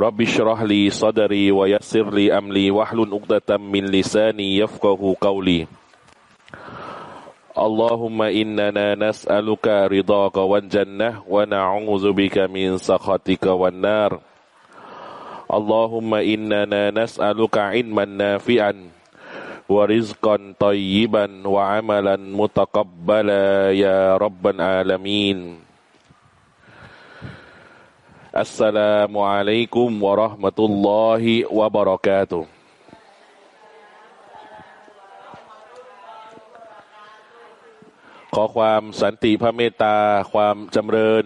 رب اشرح لي صدري ويسر لي أمري واحلل عقدة من لساني يفقه قولي. اللهم إننا نسألك رضاك والجنة ونعوذ بك من سخطك والنار. اللهم إننا نسألك علما نافعا ورزقا طيبا وعملا متقبلا يا رب العالمين. อัสสลามุอะลัยกุมวะราะห์มะตุลลอฮิวะบะเราะกาตุขอความสันติพระเมตตา ความจำเริญ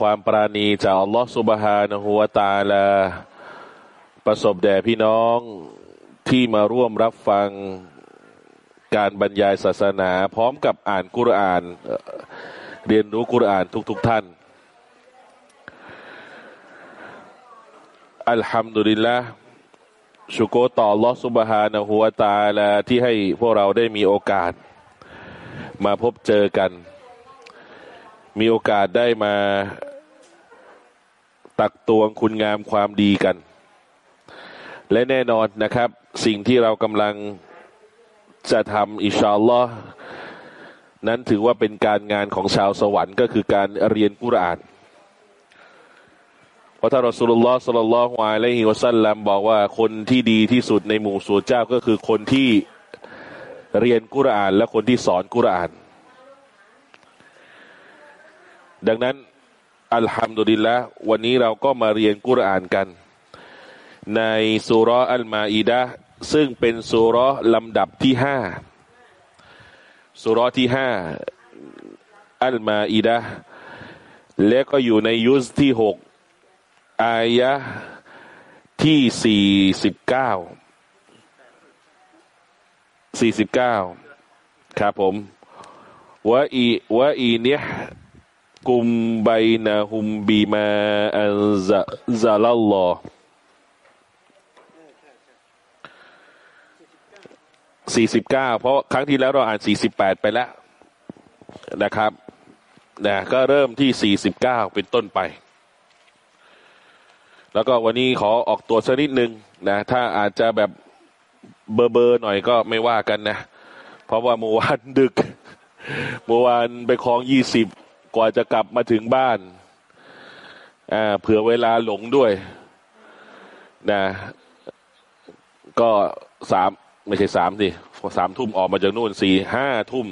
ความปราณีจากอัลลอฮฺสุบฮานะฮุวาตาลา ประสบแด่พี่น้องที่มาร่วมรับฟังการบรรยายศาสนา พร้อมกับอ่านกุราน เรียนรู้กุรานทุกๆทท่าน อัลฮัมดุลิลละชุโกต่อลอสุบฮานะฮัวตาลาที่ให้พวกเราได้มีโอกาส มาพบเจอกัน มีโอกาสได้มาตักตวงคุณงามความดีกัน และแน่นอนนะครับ สิ่งที่เรากำลังจะทำอิชาอัลลอฮ์นั้นถือว่าเป็นการงานของชาวสวรรค์ก็คือการเรียนกุรอาน ราะท่านรอสุลลอฮ์สัลลัลลอฮุอะลัยฮิวะสัลลัมบอกว่าคนที่ดีที่สุดในหมู่สูเจ้าก็คือคนที่เรียนกุราน และคนที่สอนกุราน ดังนั้นอัลฮัมดุลิลละวันนี้เราก็มาเรียนกุรานกัน ในสุรอัลมาอีดะซึ่งเป็นสุรลำดับที่ห้าสุรที่ห้าอัลมาอีดะและก็อยู่ในยุสที่หก อายะที่สี่สิบเก้าสี่สิบเก้าครับผมวะอีวะอีเนียกุมไบนาฮุมบีมาอันซะซาลัลลอสี่สิบเก้าเพราะครั้งที่แล้วเราอ่านสี่สิบแปดไปแล้วนะครับนะก็เริ่มที่สี่สิบเก้าเป็นต้นไป แล้วก็วันนี้ขอออกตัวสักนิดนึงนะถ้าอาจจะแบบเบอร์เบอร์หน่อยก็ไม่ว่ากันนะ เพราะว่าเมื่อวานดึกเมื่อวานไปคลองยี่สิบกว่าจะกลับมาถึงบ้านอ่าเผื่อเวลาหลงด้วยนะก็สามไม่ใช่สามสิสามทุ่มออกมาจากนู่นสี่ห้าทุ่ม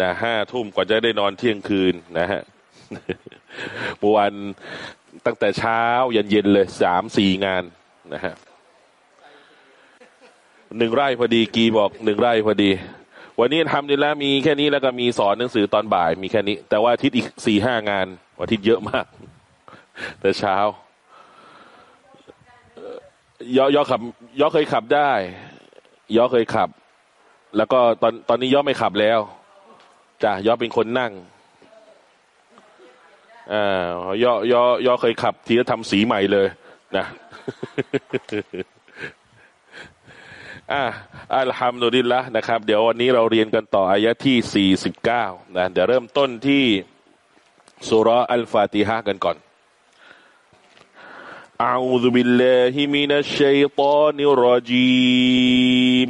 นะห้าทุ่มกว่าจะได้นอนเที่ยงคืนนะฮะเมื่อวัน ตั้งแต่เช้ายันเย็นเลยสามสี่งานนะฮะหนึ่งไร่พอดีกีบอกหนึ่งไร่พอดี วันนี้ทำดีแล้วมีแค่นี้แล้วก็มีสอนหนังสือตอนบ่ายมีแค่นี้ แต่ว่าอาทิตย์อีกสี่ห้างานอาทิตย์เยอะมาก แต่เช้ายอยอขับยอเคยขับได้ย่อเคยขับ แล้วก็ตอนตอนนี้ย่อไม่ขับแล้วจ้ะย่อเป็นคนนั่ง อ่ายอยอยอเคยขับ ทีจะทำสีใหม่เลย นะอ่าอัลฮัมดุลิลละนะครับ เดี๋ยววันนี้เราเรียนกันต่ออายะที่สี่สิบเก้านะ เดี๋ยวเริ่มต้นที่สุรอัลฟาติฮะกันก่อน أعوذ بالله من الشيطان الرجيم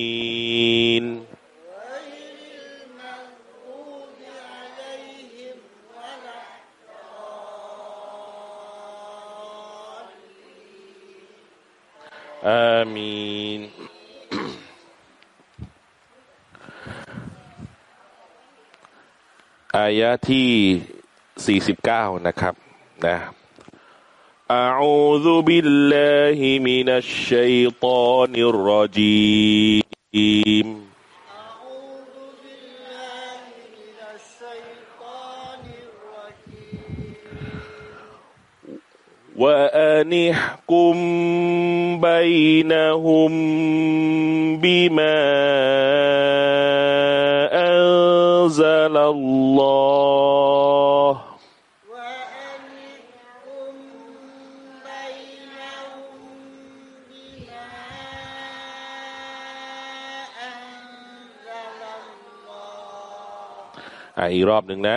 آمين อายะที่สี่สิบเก้านะครับนะ أعوذ بالله من الشيطان الرجيم وأنحكم بينهم بما أنزل الله وأنحكم بينهم بما أنزل الله อ่ะอีกรอบหนึ่งนะ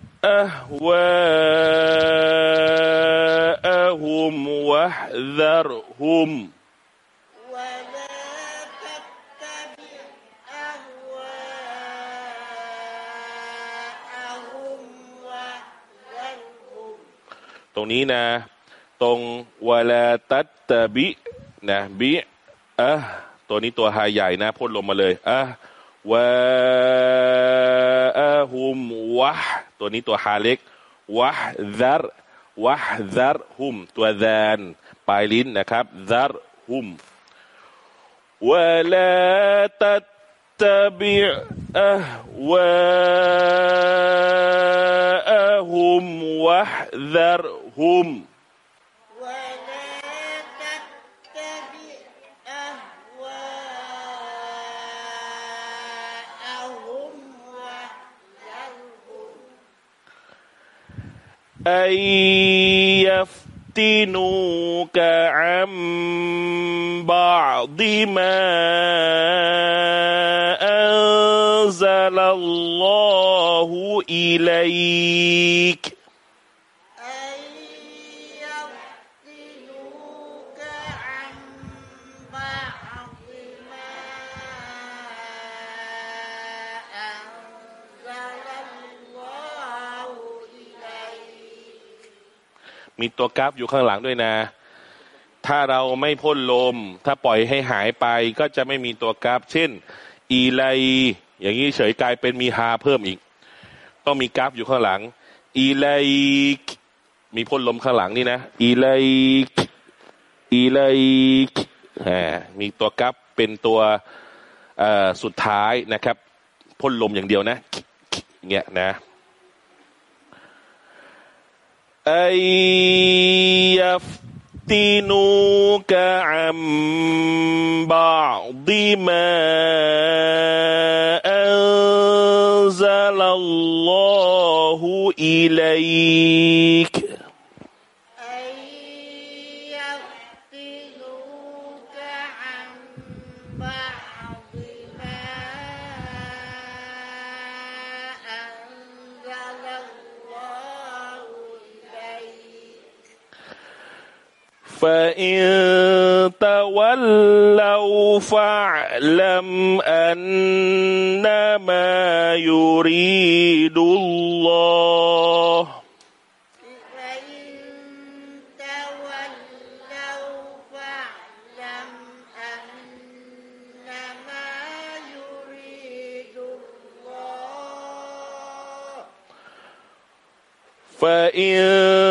أهواءهم واحذرهم ولا تتبع أهواءهم واحذرهم ตรงนี้นะ ตรงวลาตัตตะบินะบิอะตัวนี้ตัวฮาใหญ่นะพ่นลงมาเลยอะวะอะฮุมวะ ัวนี้ตัวฮาเล็กวะซารวะซารฮุม ตัวแดนปลายลิ้นนะครับซารฮุมวะลาตัตตะบิอะฮวาอะฮุมวะซารฮุม أن يفتنوك عن بعض ما أنزل الله إليك มีตัวกราฟอยู่ข้างหลังด้วยนะ ถ้าเราไม่พ่นลม ถ้าปล่อยให้หายไปก็จะไม่มีตัวกราฟ เช่น อีไลอย่างนี้เฉยกลายเป็นมีฮาเพิ่มอีก ต้องมีกราฟอยู่ข้างหลัง อีไลมีพ่นลมข้างหลังนี่นะ อีไลอีไลมีตัวกราฟเป็นตัวสุดท้ายนะครับพ่นลมอย่างเดียวนะเงี้ยนะ أن يفتنوك عن بعض ما أنزل الله إليك فإن تولوا فاعلم أنما يريد الله فإن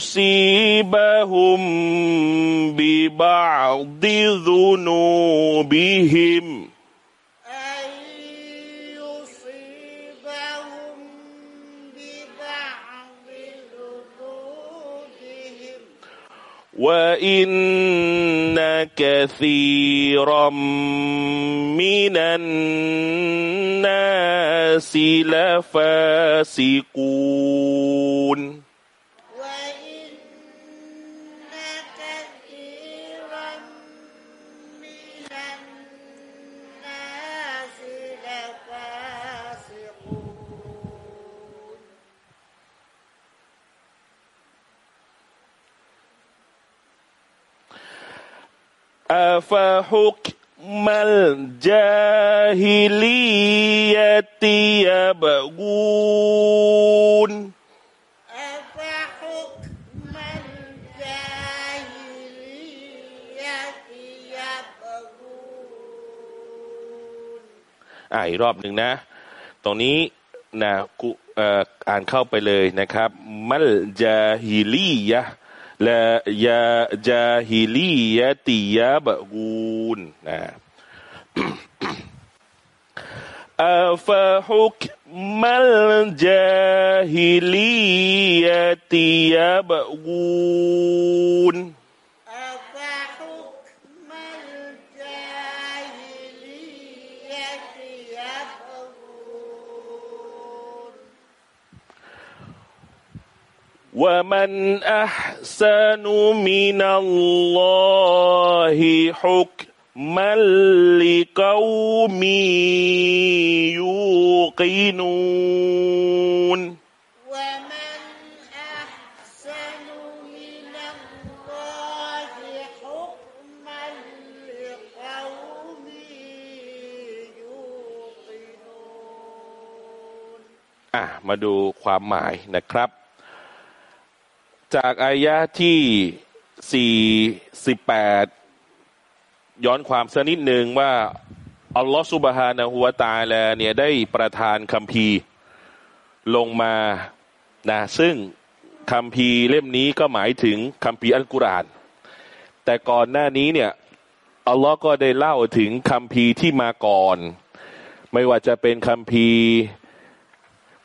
يصيبهم ببعض ذنوبهم أن يصيبهم ببعض ذنوبهم وإن كثيرا من الناس لفاسقون อาฟาฮุกมัลจาฮิลียะติยะบะกูนอ่าอีกรอบหนึ่งนะ ตรงนี้นะกูอ่านเข้าไปเลยนะครับ มัลจาฮิลียะ ละยาจาฮิลียะติยะบะกูนนะอัฟฮุกมัลจาฮิลียะติยะบะกูน ومن أحسن من الله حكما لقوم يوقنون ومن أحسن من الله حكما لقوم يوقنون อ่ะมาดูความหมายนะครับ จากอายะที่สี่สิบแปดย้อนความสักนิดหนึ่งว่า อัลลอฮฺสุบฮานะฮุวาตาลาเนี่ยได้ประทานคัมภีลงมานะซึ่งคัมภีเล่มนี้ก็หมายถึงคัมภีอัลกุรอาน แต่ก่อนหน้านี้เนี่ยอัลลอฮ์ก็ได้เล่าถึงคัมภีที่มาก่อน ไม่ว่าจะเป็นคัมภีร์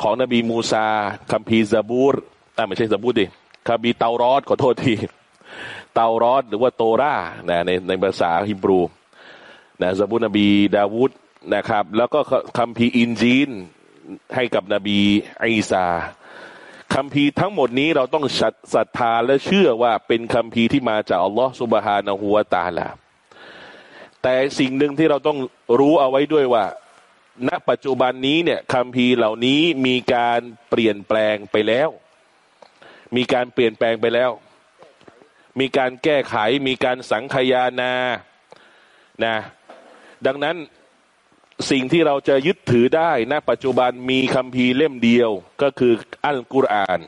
ของนบีมูซาคัมภีร์ซาบูรอ่าไม่ใช่ซาบูรดิ คัมภีร์เตารอตขอโทษที เตารอตหรือว่าโตรานะในในภาษาฮิบรูนะซาบูรนบีดาวูดนะครับ แล้วก็คัมภีร์อินญีลให้กับนบีอีสาคัมภีร์ทั้งหมดนี้เราต้องศรัทธาและเชื่อว่าเป็นคัมภีร์ที่มาจากอัลลอฮฺسبحانه وتعالىแต่สิ่งหนึ่งที่เราต้องรู้เอาไว้ด้วยว่า ณปัจจุบันนี้เนี่ยคัมภีร์เหล่านี้มีการเปลี่ยนแปลงไปแล้ว มีการเปลี่ยนแปลงไปแล้ว มีการแก้ไข มีการสังคายานานะ ดังนั้นสิ่งที่เราจะยึดถือได้ณปัจจุบันมีคัมภีเล่มเดียวก็คืออัลกุรอาน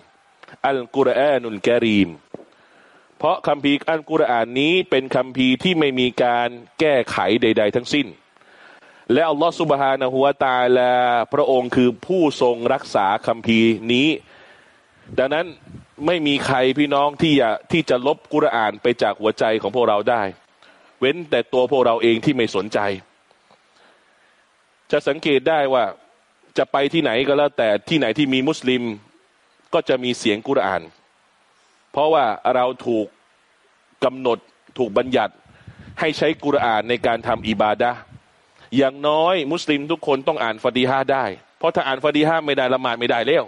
อัลกุรอานุลกรีม เพราะคัมภีอัลกุรอานนี้เป็นคัมภีที่ไม่มีการแก้ไขใด ๆ ทั้งสิ้น และอัลลอฮฺสุบฮานะฮุวาตาลาพระองค์คือผู้ทรงรักษาคัมภีนี้ ดังนั้น ไม่มีใครพี่น้องที่จะที่จะลบกุรอานไปจากหัวใจของพวกเราได้ เว้นแต่ตัวพวกเราเองที่ไม่สนใจ จะสังเกตได้ว่าจะไปที่ไหนก็แล้วแต่ที่ไหนที่มีมุสลิมก็จะมีเสียงกุรอาน เพราะว่าเราถูกกำหนดถูกบัญญัติให้ใช้กุรอานในการทำอิบาดะอย่างน้อยมุสลิมทุกคนต้องอ่านฟาติฮะได้ เพราะถ้าอ่านฟาติฮะไม่ได้ละหมาดไม่ได้แล้ว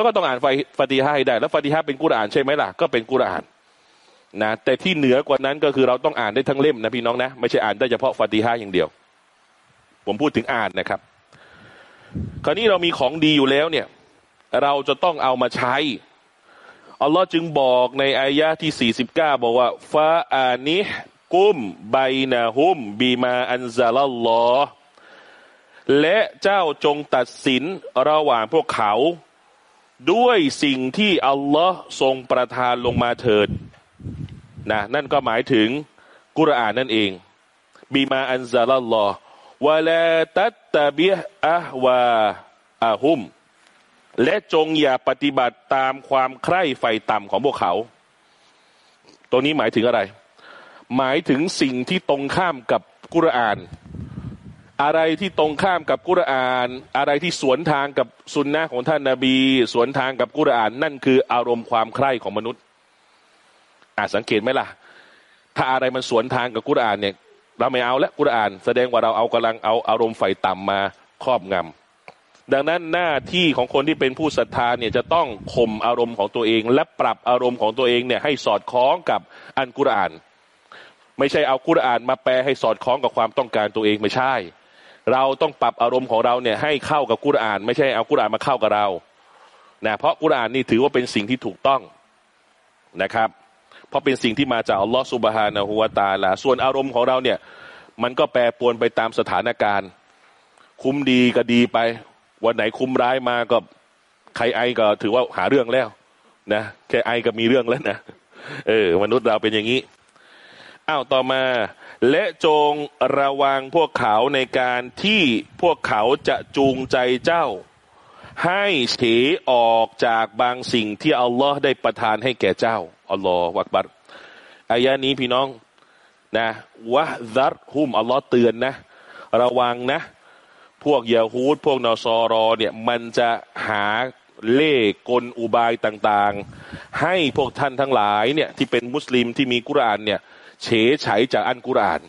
ต้องก็ต้องอ่านฟาติฮะให้ได้ แล้วฟาติฮะเป็นกุรอานใช่ไหมล่ะ ก็เป็นกุรอานนะแต่ที่เหนือกว่านั้นก็คือเราต้องอ่านได้ทั้งเล่มนะพี่น้องนะไม่ใช่อ่านได้เฉพาะฟาติฮะอย่างเดียว ผมพูดถึงอ่านนะครับ คราวนี้เรามีของดีอยู่แล้วเนี่ย เราจะต้องเอามาใช้อัลลอฮ์จึงบอกในอายะที่สี่สิบเก้าบอกว่าฟาอานิกุมไบนาฮุมบีมาอันซาลลอฮ์และเจ้าจงตัดสินระหว่างพวกเขา ด้วยสิ่งที่อัลลอฮ์ทรงประทานลงมาเถิดนะนั่นก็หมายถึงกุรอานนั่นเองบีมาอันซาลลอฮ์วะลาตัตตะบิอะวาอะฮุม และจงอย่าปฏิบัติตามความใคร่ไฟต่ำของพวกเขา ตัวนี้หมายถึงอะไร หมายถึงสิ่งที่ตรงข้ามกับกุรอาน อะไรที่ตรงข้ามกับกุรอาน อะไรที่สวนทางกับสุนนะของท่านนาบี สวนทางกับกุรอาน นั่นคืออารมณ์ความใคร่ของมนุษย์อาสังเกตไหมล่ะ ถ้าอะไรมันสวนทางกับกุรอานเนี่ย เราไม่เอาแล้วกุรอาน แสดงว่าเราเอากำลังเอาอารมณ์ไฟต่ำมาครอบงำดังนั้นหน้าที่ของคนที่เป็นผู้ศรัทธาเนี่ยจะต้องข่มอารมณ์ของตัวเอง และปรับอารมณ์ของตัวเองเนี่ยให้สอดคล้องกับอันกุรอาน ไม่ใช่เอากุรอานมาแปลให้สอดคล้องกับความต้องการตัวเองไม่ใช่ เราต้องปรับอารมณ์ของเราเนี่ยให้เข้ากับกุรอาน ไม่ใช่เอากุรอานมาเข้ากับเรานะเพราะกุรอานนี่ถือว่าเป็นสิ่งที่ถูกต้องนะครับ เพราะเป็นสิ่งที่มาจากอัลลอฮฺสุบฮานะฮูวาตาลาส่วนอารมณ์ของเราเนี่ย มันก็แปรปรวนไปตามสถานการณ์ คุ้มดีก็ดีไป วันไหนคุ้มร้ายมาก็ใครไอก็ถือว่าหาเรื่องแล้วนะแค่ไอก็มีเรื่องแล้วนะเออมนุษย์เราเป็นอย่างนี้อ้าวต่อมา และจงระวังพวกเขาในการที่พวกเขาจะจูงใจเจ้า ให้เฉออกจากบางสิ่งที่อัลลอฮ์ได้ประทานให้แก่เจ้าอัลลอฮ์วักบัรอายะนี้พี่น้องนะวะซัดหุมอัลลอฮ์เตือนนะ ระวังนะ พวกยาฮูดพวกนอซอรอเนี่ยมันจะหาเล่กลอุบายต่างๆ ให้พวกท่านทั้งหลายเนี่ยที่เป็นมุสลิมที่มีกุรานเนี่ย เฉยฉจากอันกุราน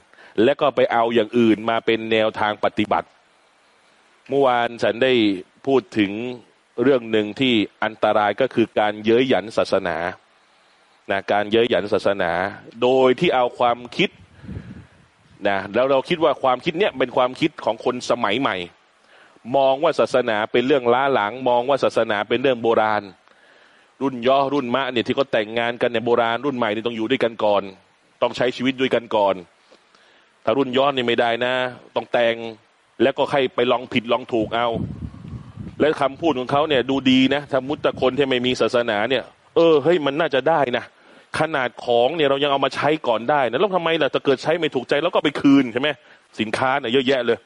และก็ไปเอาอย่างอื่นมาเป็นแนวทางปฏิบัติ เมื่อวานฉันได้พูดถึงเรื่องหนึ่งที่อันตรายก็คือการเย้ยหยันศาสนานะการเย้ยหยันศาสนา โดยที่เอาความคิดนะแล้วเราคิดว่าความคิดเนี้ยเป็นความคิดของคนสมัยใหม่ มองว่าศาสนาเป็นเรื่องล้าหลัง มองว่าศาสนาเป็นเรื่องโบราณ รุ่นย่อรุ่นมะเนี่ยที่เขาแต่งงานกันในโบราณรุ่นใหม่นี่ต้องอยู่ด้วยกันก่อน ต้องใช้ชีวิตด้วยกันก่อน ถ้ารุ่นย้อนนี่ไม่ได้นะ ต้องแต่งแล้วก็ใครไปลองผิดลองถูกเอา และคำพูดของเขาเนี่ย ดูดีนะถ้ามุตตะคนที่ไม่มีศาสนาเนี่ย เออเฮ้ยมันน่าจะได้นะขนาดของเนี่ยเรายังเอามาใช้ก่อนได้นะแล้วทำไมล่ะจะเกิดใช้ไม่ถูกใจแล้วก็ไปคืนใช่ไหมสินค้าเนี่ยเยอะแยะเลย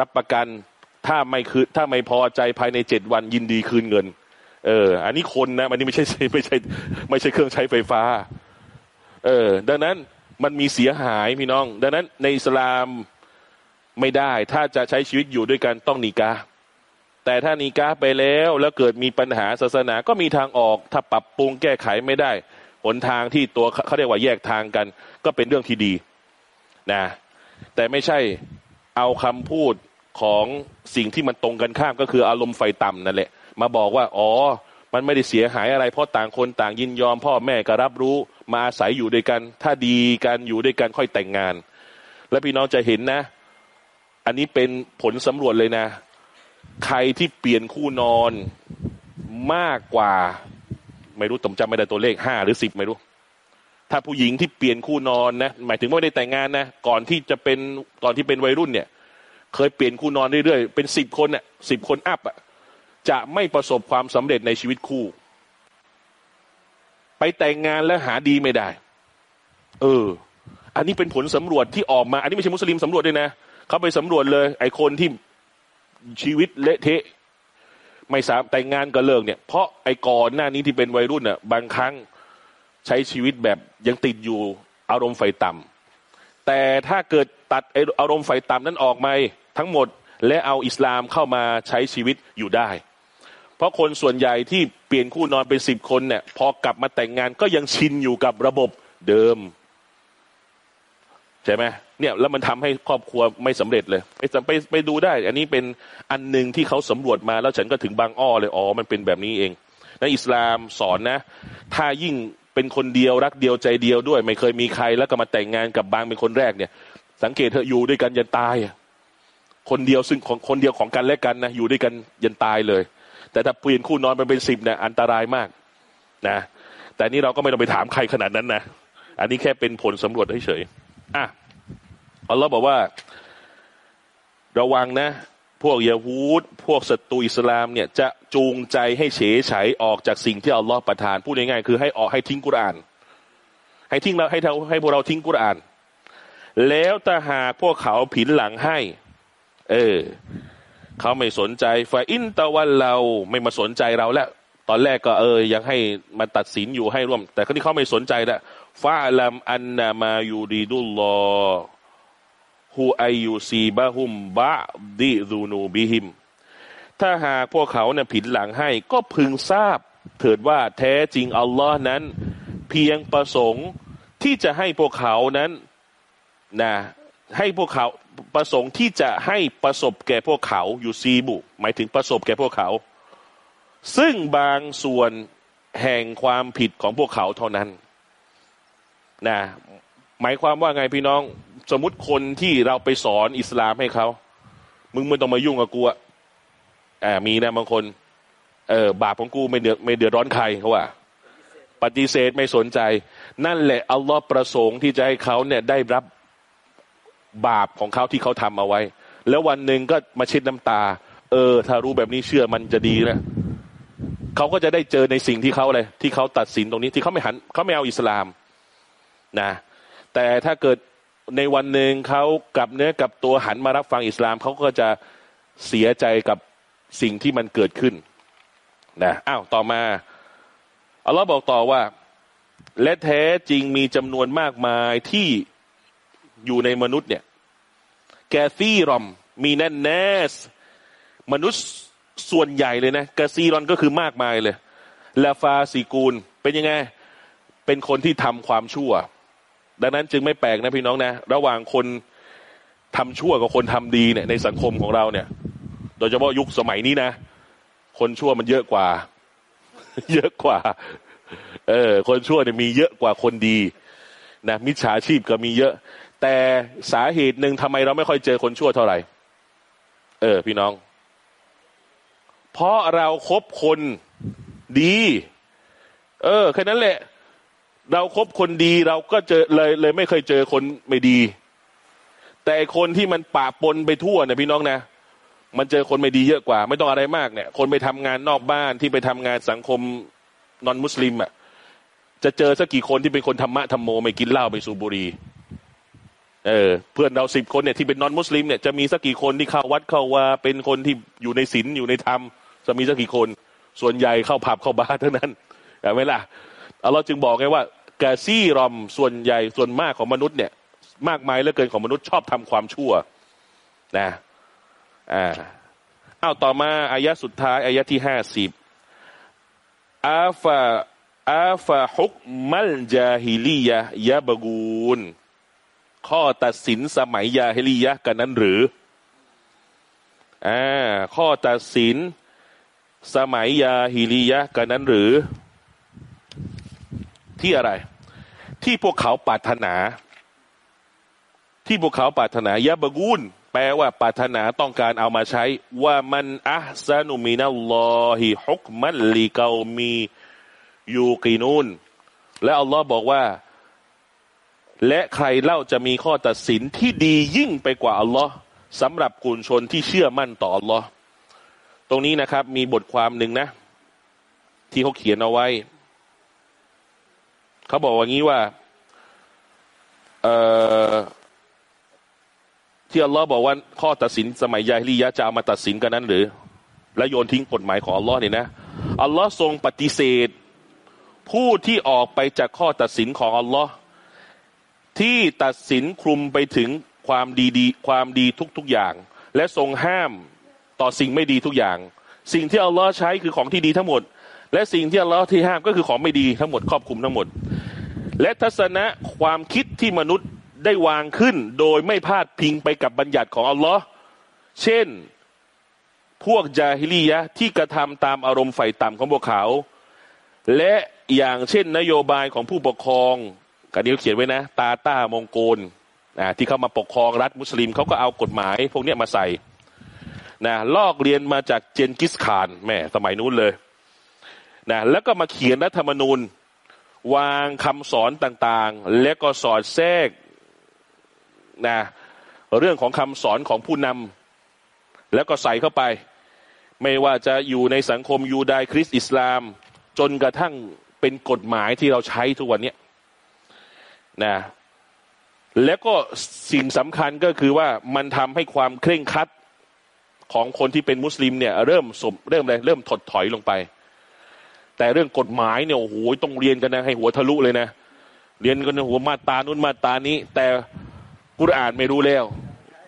รับประกันถ้าไม่คืนถ้าไม่พอใจภายในเจ็ดวันยินดีคืนเงิน เออ อันนี้คนนะ อันนี้ไม่ใช่ไม่ใช่ ไม่ใช่เครื่องใช้ไฟฟ้า เออ ดังนั้นมันมีเสียหายพี่น้อง ดังนั้นในอิสลามไม่ได้ ถ้าจะใช้ชีวิตอยู่ด้วยกันต้องนีกาแต่ถ้านีกาไปแล้วแล้วเกิดมีปัญหาศาสนาก็มีทางออก ถ้าปรับปรุงแก้ไขไม่ได้ หนทางที่ตัวเขาเรียกว่าแยกทางกัน ก็เป็นเรื่องที่ดีนะแต่ไม่ใช่เอาคำพูดของสิ่งที่มันตรงกันข้ามก็คืออารมณ์ไฟต่ำนั่นแหละ มาบอกว่า อ๋อ มันไม่ได้เสียหายอะไร เพราะต่างคนต่างยินยอมพ่อแม่ก็รับรู้ มาอาศัยอยู่ด้วยกัน ถ้าดีกันอยู่ด้วยกันค่อยแต่งงาน และพี่น้องจะเห็นนะ อันนี้เป็นผลสำรวจเลยนะ ใครที่เปลี่ยนคู่นอนมากกว่า ไม่รู้ผมจำไม่ได้ตัวเลขห้าหรือสิบไม่รู้ ถ้าผู้หญิงที่เปลี่ยนคู่นอนนะหมายถึงไม่ได้แต่งงานนะก่อนที่จะเป็นตอนที่เป็นวัยรุ่นเนี่ย เคยเปลี่ยนคู่นอนเรื่อยๆเป็นสิบคนเนี่ยสิบคนอัพอะจะไม่ประสบความสำเร็จในชีวิตคู่ ไปแต่งงานแล้วหาดีไม่ได้ เออ อันนี้เป็นผลสำรวจที่ออกมา อันนี้ไม่ใช่มุสลิมสำรวจด้วยนะเขาไปสำรวจเลย ไอ้คนที่ชีวิตเละเทะ ไม่สามแต่งงานก็เลิกเนี่ย เพราะไอ้ก่อนหน้านี้ที่เป็นวัยรุ่นอะ บางครั้งใช้ชีวิตแบบยังติดอยู่อารมณ์ไฟต่ำแต่ถ้าเกิดตัดไออารมณ์ไฟต่ำนั้นออกมาทั้งหมดและเอาอิสลามเข้ามาใช้ชีวิตอยู่ได้ เพราะคนส่วนใหญ่ที่เปลี่ยนคู่นอนเป็นสิบคนเนี่ยพอกลับมาแต่งงานก็ยังชินอยู่กับระบบเดิมใช่ไหมเนี่ยแล้วมันทำให้ครอบครัวไม่สำเร็จเลยไปไปไปดูได้ อันนี้เป็นอันหนึ่งที่เขาสำรวจมาแล้วฉันก็ถึงบางอ้อเลยอ๋อมันเป็นแบบนี้เองในอิสลามสอนนะ ถ้ายิ่งเป็นคนเดียวรักเดียวใจเดียวด้วย ไม่เคยมีใครแล้วก็มาแต่งงานกับบางเป็นคนแรกเนี่ย สังเกตเธออยู่ด้วยกันยันตายคนเดียวซึ่งของคนเดียวของกันและกันนะอยู่ด้วยกันยันตายเลย แต่ถ้าเปลี่ยนคู่นอนมันเป็นสิบเนี่ยอันตรายมากนะ แต่นี่เราก็ไม่ต้องไปถามใครขนาดนั้นนะอันนี้แค่เป็นผลสำรวจเฉยๆอะอัลลอฮ์บอกว่า ระวังนะ พวกยาฮูดพวกศัตรูอิสลามเนี่ยจะจูงใจให้เฉยฉออกจากสิ่งที่อัลลอฮ์ประทาน พูดง่ายๆคือให้ออกให้ทิ้งกุรอาน ให้ทิ้งเราให้เราให้พวกเราทิ้งกุรอาน แล้วถ้าหากพวกเขาผินหลังให้ เออ เขาไม่สนใจฟาอินตะวันเราไม่มาสนใจเราแล้วตอนแรกก็เออยังให้มาตัดสินอยู่ให้ร่วม แต่คราวนี้เขาไม่สนใจแล้วฟาลัมอันนามายูดีดุลลอฮูอายุซีบะฮุมบะดิดูนูบิฮิม ถ้าหากพวกเขาเนี่ยผิดหลังให้ ก็พึงทราบ เถิดว่าแท้จริงอัลลอฮ์นั้น เพียงประสงค์ที่จะให้พวกเขานั้นนะให้พวกเขา ประสงค์ที่จะให้ประสบแก่พวกเขาอยู่ซีบุ หมายถึงประสบแก่พวกเขา ซึ่งบางส่วนแห่งความผิดของพวกเขาเท่านั้นนะหมายความว่าไงพี่น้อง สมมติคนที่เราไปสอนอิสลามให้เขา มึงไม่ต้องมายุ่งกับกูอะอ่ามีนะบางคนเออบาปของกูไม่เดือดไม่เดือดร้อนใครเขาว่า ปฏิเสธไม่สนใจ นั่นแหละอัลลอฮ์ประสงค์ที่จะให้เขาเนี่ยได้รับ บาปของเขาที่เขาทำเอาไว้ แล้ววันหนึ่งก็มาเช็ดน้ำตา เออ ถ้ารู้แบบนี้เชื่อมันจะดีนะเขาก็จะได้เจอในสิ่งที่เขาเลยที่เขาตัดสินตรงนี้ที่เขาไม่หันเขาไม่เอาอิสลามนะ แต่ถ้าเกิดในวันหนึ่งเขากลับเนื้อกลับตัวหันมารับฟังอิสลามเขาก็จะเสียใจกับสิ่งที่มันเกิดขึ้นนะอ้าวต่อมาอัลลอฮ์บอกต่อว่า และแท้จริงมีจำนวนมากมายที่ อยู่ในมนุษย์เนี่ย แกซีรอม มีแน่นแนสมนุษย์ส่วนใหญ่เลยนะกาซีรอนก็คือมากมายเลยลาฟาซีกูลเป็นยังไง เป็นคนที่ทำความชั่ว ดังนั้นจึงไม่แปลกนะพี่น้องนะ ระหว่างคนทำชั่วกับคนทำดีเนี่ยในสังคมของเราเนี่ย โดยเฉพาะยุคสมัยนี้นะ คนชั่วมันเยอะกว่า เยอะกว่า เออ คนชั่วเนี่ยมีเยอะกว่าคนดีนะมิจฉาชีพก็มีเยอะ แต่สาเหตุหนึ่งทำไมเราไม่ค่อยเจอคนชั่วเท่าไหร่ เออ พี่น้อง เพราะเราครบคนดี เออแค่นั้นแหละ เราครบคนดีเราก็เจอเลยเลยไม่เคยเจอคนไม่ดี แต่คนที่มันปะปนไปทั่วเนี่ยพี่น้องนะมันเจอคนไม่ดีเยอะกว่า ไม่ต้องอะไรมากเนี่ย คนไปทำงานนอกบ้านที่ไปทำงานสังคมนอนมุสลิมอะจะเจอสักกี่คนที่เป็นคนธรรมะธรรมโม ไม่กินเหล้าไปสูบบุหรี่ เออเพื่อนเราสิบคนเนี่ยที่เป็นนอนมุสลิมเนี่ยจะมีสักกี่คนที่เข้าวัดเข้าว่าเป็นคนที่อยู่ในศีลอยู่ในธรรมจะมีสักกี่คน ส่วนใหญ่เข้าผับเข้าบาร์เท่านั้นเห็นไหมล่ะเราจึงบอกไงว่ากาซี่รอมส่วนใหญ่ส่วนมากของมนุษย์เนี่ย มากมายเหลือเกินของมนุษย์ชอบทำความชั่วนะอ่าอ้าวต่อมาอายะสุดท้ายอายะที่ห้าสิบอาฟาอาฟาฮุกมัลจาฮิลียะยะบกูน ข้อตัดสินสมัยยาฮิลียะกันนั้นหรืออ่าข้อตัดสินสมัยยาฮิลียะกันนั้นหรือ ที่อะไร ที่พวกเขาปรารถนา ที่พวกเขาปรารถนายะบะกูนแปลว่าปรารถนาต้องการเอามาใช้ว่ามันอัซานุมินัลลอฮิฮุกมันลีเกามียูกีนูนและอัลลอฮ์บอกว่า และใครเล่าจะมีข้อตัดสินที่ดียิ่งไปกว่าอัลลอฮ์สำหรับกลุ่มชนที่เชื่อมั่นต่ออัลลอฮ์ตรงนี้นะครับ มีบทความหนึ่งนะ ที่เขาเขียนเอาไว้ เขาบอกว่างี้ว่าเอ่อที่อัลลอฮ์บอกว่าข้อตัดสินสมัยยาฮิลียะจะเอามาตัดสินกันนั้นหรือ และโยนทิ้งกฎหมายของอัลลอฮ์เนี่ยนะอัลลอฮ์ทรงปฏิเสธ ผู้ที่ออกไปจากข้อตัดสินของอัลลอฮ์ ที่ตัดสินคลุมไปถึงความดีดีความดีทุกๆอย่าง และทรงห้ามต่อสิ่งไม่ดีทุกอย่าง สิ่งที่อัลลอฮ์ใช้คือของที่ดีทั้งหมด และสิ่งที่อัลลอฮ์ที่ห้ามก็คือของไม่ดีทั้งหมดครอบคลุมทั้งหมด และทัศนะความคิดที่มนุษย์ได้วางขึ้น โดยไม่พลาดพิงไปกับบัญญัติของอัลลอฮ์เช่นพวกจาฮิลียะที่กระทำตามอารมณ์ไฟต่ำของพวกเขา และอย่างเช่นนโยบายของผู้ปกครอง กันนี้เขียนไว้นะ ตาต้ามองโกลนะที่เข้ามาปกครองรัฐมุสลิมเขาก็เอากฎหมาย พวกนี้มาใส่นะลอกเรียนมาจากเจนกิสขานแม่สมัยนู้นเลยนะแล้วก็มาเขียนรัฐธรรมนูญ วางคำสอนต่างๆ และก็สอดแทรกนะเรื่องของคำสอนของผู้นำแล้วก็ใส่เข้าไป ไม่ว่าจะอยู่ในสังคมยูดายคริสต์อิสลาม จนกระทั่งเป็นกฎหมายที่เราใช้ทุกวันนี้ นะแล้วก็สิ่งสำคัญก็คือว่ามันทำให้ความเคร่งครัดของคนที่เป็นมุสลิมเนี่ย เริ่มสมเริ่มอะไรเริ่มถดถอยลงไป แต่เรื่องกฎหมายเนี่ยโอ้โหต้องเรียนกันนะให้หัวทะลุเลยนะเรียนกันหัวมาตานุนมาตานี้ แต่กุรอานไม่รู้แล้ว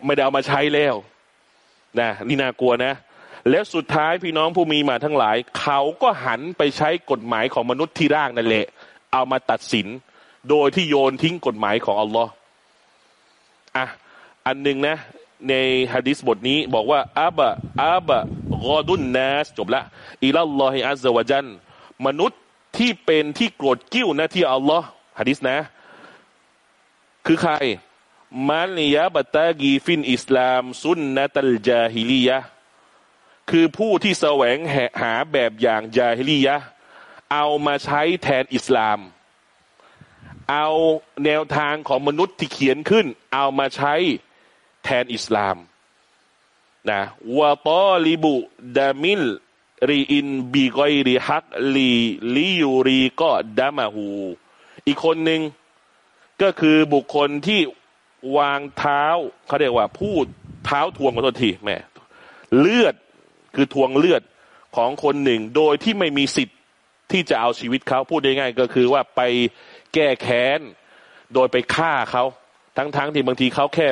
ไม่ได้เอามาใช้แล้วนะนี่น่ากลัวนะ แล้วสุดท้ายพี่น้องผู้มีมาทั้งหลาย เขาก็หันไปใช้กฎหมายของมนุษย์ที่ร่างนั่นแหละ เอามาตัดสิน โดยที่โยนทิ้งกฎหมายของอัลลอฮ์อะอันหนึ่งนะ ในฮะดิษบทนี้บอกว่าอับะอับะกอดุนนัสจบละอิลัลลอฮิอัลลอฮฺวะจันมนุษย์ที่เป็นที่โกรธกิ้วนะที่อัลลอฮ์ฮะดิษนะ คือใครมันยาบัตากีฟินอิสลาม ซุนนะตัลจาฮิลียะคือผู้ที่แสวงหาแบบอย่างจาฮิลียะเอามาใช้แทนอิสลาม เอาแนวทางของมนุษย์ที่เขียนขึ้น เอามาใช้แทนอิสลามนะوطالب دم امرئ بغير حق ليهريق دمهอีกคนหนึ่งก็คือบุคคลที่วางเท้าเขาเรียกว่าพูดเท้าทวงขอโทษทีแม่เลือดคือทวงเลือดของคนหนึ่ง โดยที่ไม่มีสิทธิ์ที่จะเอาชีวิตเขาพูดได้ง่ายก็คือว่าไป แก้แค้น โดยไปฆ่าเขา ทั้งๆทที่บางทีเขาแค่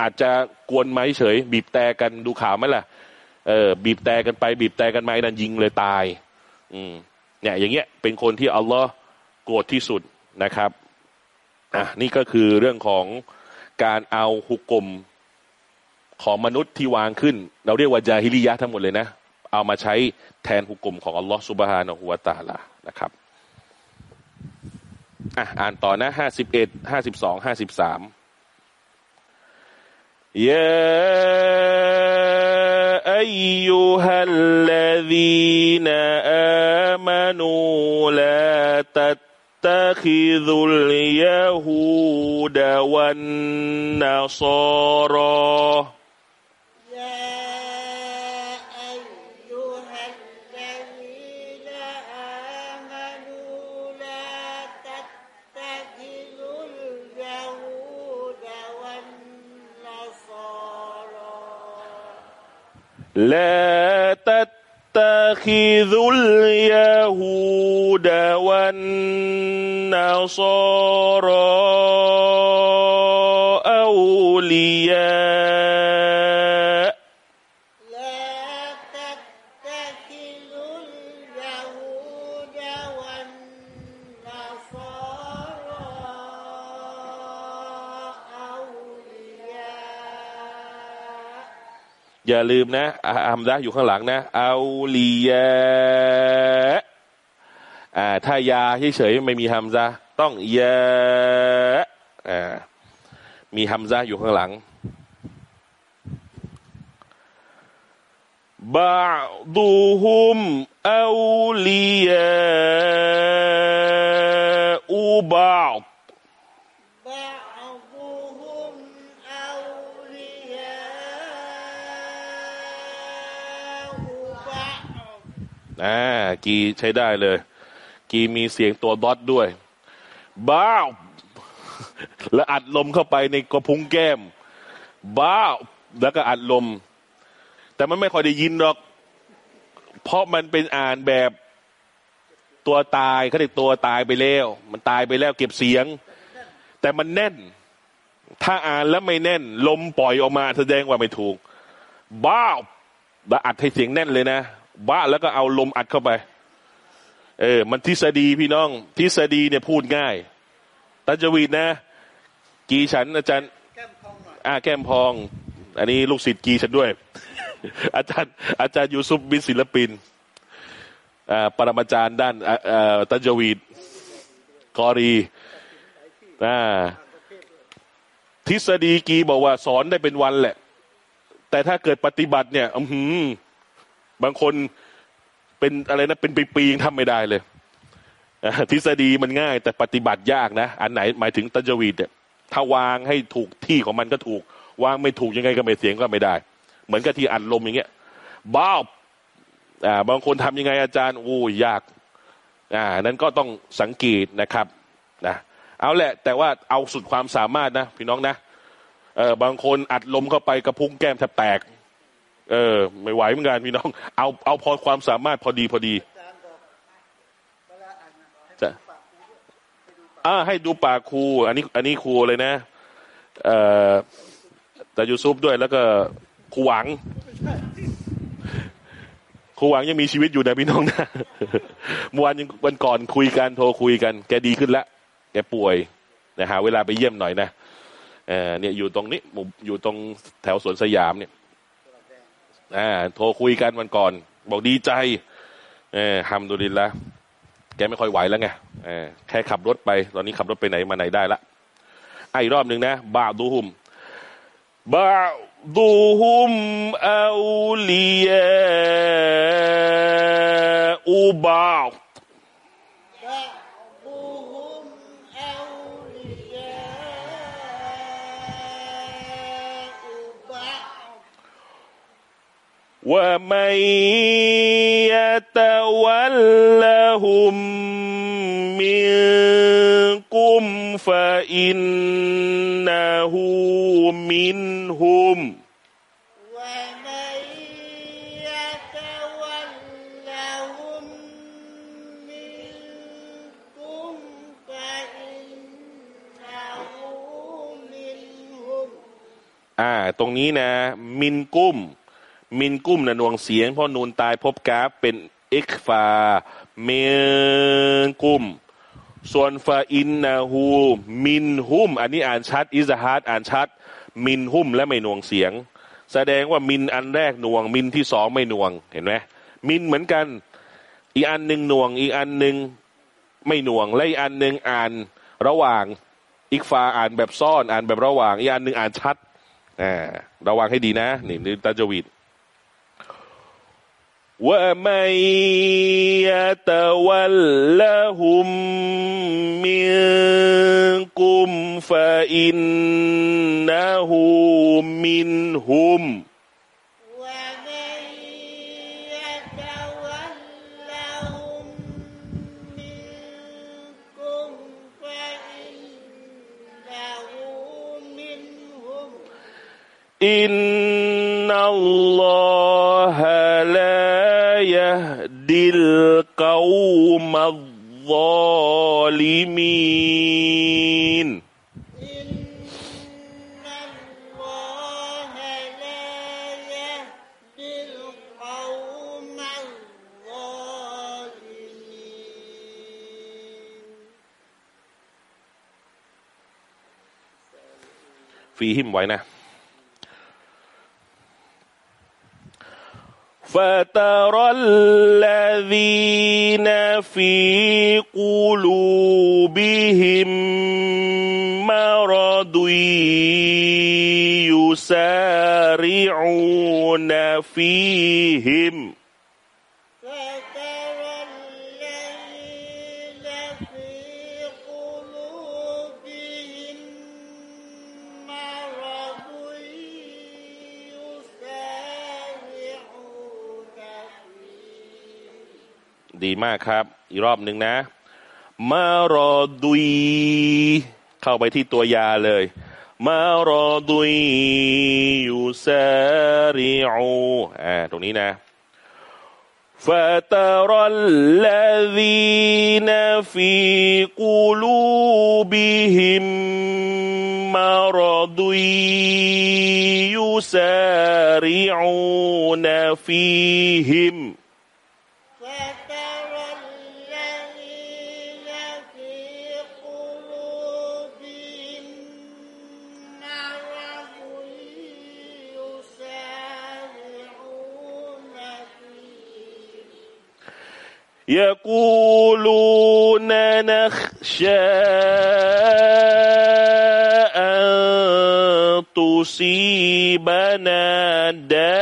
อาจจะกวนไม้เฉย บีบแต่กันดูข่าวไหมล่ะเออบีบแต่กันไป บีบแต่กันมานั่นยิงเลยตาย อืมเนี่ย อย่างเงี้ย เป็นคนที่อัลลอฮ์โกรธที่สุดนะครับอะนี่ก็คือเรื่องของการเอาหุกกลมของมนุษย์ที่วางขึ้น เราเรียกว่าจาฮิลิยะทั้งหมดเลยนะ เอามาใช้แทนหุกกลมของอัลลอฮ์สุบฮานะฮุวาตาลานะครับ อ่ะอ่านต่อนะห้าสิบเอ็ดห้าสิบสองห้าสิบสามยาอายุฮัลลดีนอามานูลาตัต تتخذوا اليهود والنصارى لا تتخذوا اليهود والنصارى أولياء อย่าลืมนะอัมดะอยู่ข้างหลังนะเอาลียาอ่าถ้ายาเฉยๆไม่มีฮัมซะต้องยาอ่ามีฮัมซะอยู่ข้างหลังบาดูฮุมเอาลียาอูบาด อ่ากีใช้ได้เลย กีมีเสียงตัวดอทด้วย บ้าว แล้วอัดลมเข้าไปในกระพุ้งแก้ม บ้าว แล้วก็อัดลม แต่มันไม่ค่อยได้ยินหรอก เพราะมันเป็นอ่านแบบตัวตายเขาเรียกตัวตายไปแล้ว มันตายไปแล้วเก็บเสียง แต่มันแน่น ถ้าอ่านแล้วไม่แน่น ลมปล่อยออกมาแสดงว่าไม่ถูก บ้าวแล้วอัดให้เสียงแน่นเลยนะ บ้าแล้วก็เอาลมอัดเข้าไป เออ มันทฤษฎีพี่น้อง ทฤษฎีเนี่ยพูดง่ายตัจวีดนะทกีฉันอาจารย์แก้มพองหน่อยอาแก้มพอง อันนี้ลูกศิษย์กีฉันด้วย อาจารย์อาจารย์ยูซุปบินศิลปินอ่าปรมาจารย์ด้านอ่าอ่าตัจวีดกอรีอ่าทฤษฎีกีบอกว่าสอนได้เป็นวันแหละ แต่ถ้าเกิดปฏิบัติเนี่ย อือหือ บางคนเป็นอะไรนะเป็นปีๆยังทำไม่ได้เลยทฤษฎีมันง่าย แต่ปฏิบัติยากนะ อันไหนหมายถึงตัจวีดเนี่ยถ้าวางให้ถูกที่ของมันก็ถูก วางไม่ถูกยังไงก็ไม่เสียงก็ไม่ได้ เหมือนกับที่อัดลมอย่างเงี้ยบ้าบอ่าบางคนทำยังไงอาจารย์โอ้ยยากอ่านั้นก็ต้องสังเกตนะครับนะเอาแหละ แต่ว่าเอาสุดความสามารถนะ พี่น้องนะเออบางคนอัดลมเข้าไปกระพุ้งแก้มแทบแตก เออ ไม่ไหวเหมือนกันพี่น้อง เอาเอาพอความสามารถพอดีพอดีจ้ะอ่าให้ดูปากครูอันนี้ อันนี้ครูเลยนะ เอ่อแต่ยูซุปด้วยแล้วก็ครูหวังครูหวังยังมีชีวิตอยู่นะพี่น้องนะเมื่อวานยังวันก่อนคุยกันโทรคุยกัน แกดีขึ้นแล้วแกป่วยนะหาเวลาไปเยี่ยมหน่อยนะเออเนี่ยอยู่ตรงนี้อยู่ตรงแถวสวนสยามเนี่ย อ่าโทรคุยกันวันก่อน บอกดีใจเออฮัมดุลินละแกไม่ค่อยไหวแล้วไงเออแค่ขับรถไป ตอนนี้ขับรถไปไหนมาไหนได้ละไอ้รอบหนึ่งนะ บาดูฮุมบาดูฮุมอาลียอูบา ومن يتولهم منكم فإنه منهم ومن يتولهم منكم فإنه منهم อ่า ตรงนี้นะ มินกุ้ม มินกุ้มนะนวงเสียงพราะนูนตายพบกราฟเป็นเอกฟาمنكم ส่วน فإنه منهم อันนี้อ่านชัด อิสฮาร์ดอ่านชัด มินหุมและไม่นวงเสียง แสดงว่าمن อันแรกหน่วง من ที่สองไม่หน่วงเห็นไหม من เหมือนกัน อีกอันหนึ่งหน่วง อีกอันหนึ่งไม่หน่วง และอีกอันหนึ่งอ่านระหว่างإخفاءอ่านแบบซ่อนอ่านแบบระหว่างอีกอันหนึ่งอ่านชัดอ่าระวังให้ดีนะนี่นี่تجويد ومن يتولهم منكم فإنه منهم ومن يتولهم منكم فإنه منهم إن يهدي القوم الظالمين ฟีหิ فترى الذين في قلوبهم مرض يسارعون فيهم. มากครับ อีกรอบหนึ่งนะ มารอดุย เข้าไปที่ตัวยาเลย มารอดุยยูซาริอูอ่า ตรงนี้นะ فترى الذين في قلوبهم مرض يسارعون فيهم يقولون نخشى أن تصيبنا دائرة.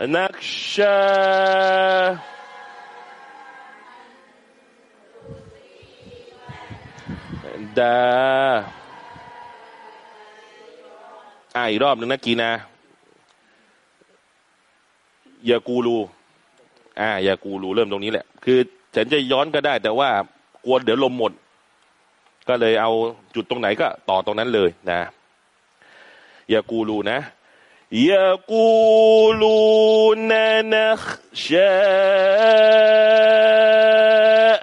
نخشى. ดา อ่าอีกรอบหนึ่งนะกีนาอย่ากูรู อ่า อย่ากูรูเริ่มตรงนี้แหละ คือฉันจะย้อนก็ได้ แต่ว่ากลัวเดี๋ยวลมหมด ก็เลยเอาจุดตรงไหนก็ต่อตรงนั้นเลยนะ อย่ากูรูนะ يقولون نخشى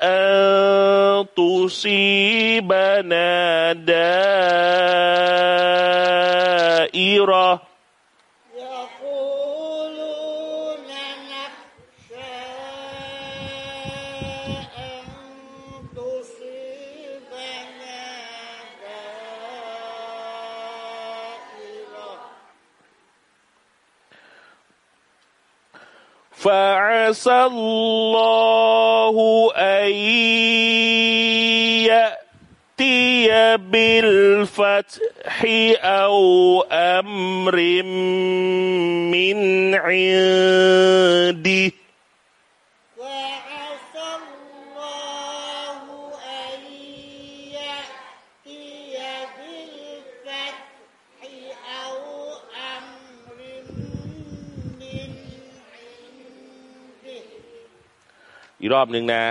أن تصيبنا دائرة يقولون نخشى أن تصيبنا دائرة. فعسى الله أن يأتي بالفتح أو أمر من عنده وعسى الله أن يأتي بالفتح أو أمر من عنده อีกรอบหนึ่งนะ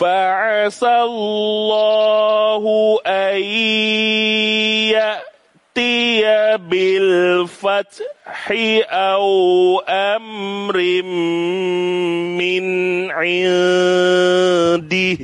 فعسى الله أن يأتي بالفتح أو أمر من عنده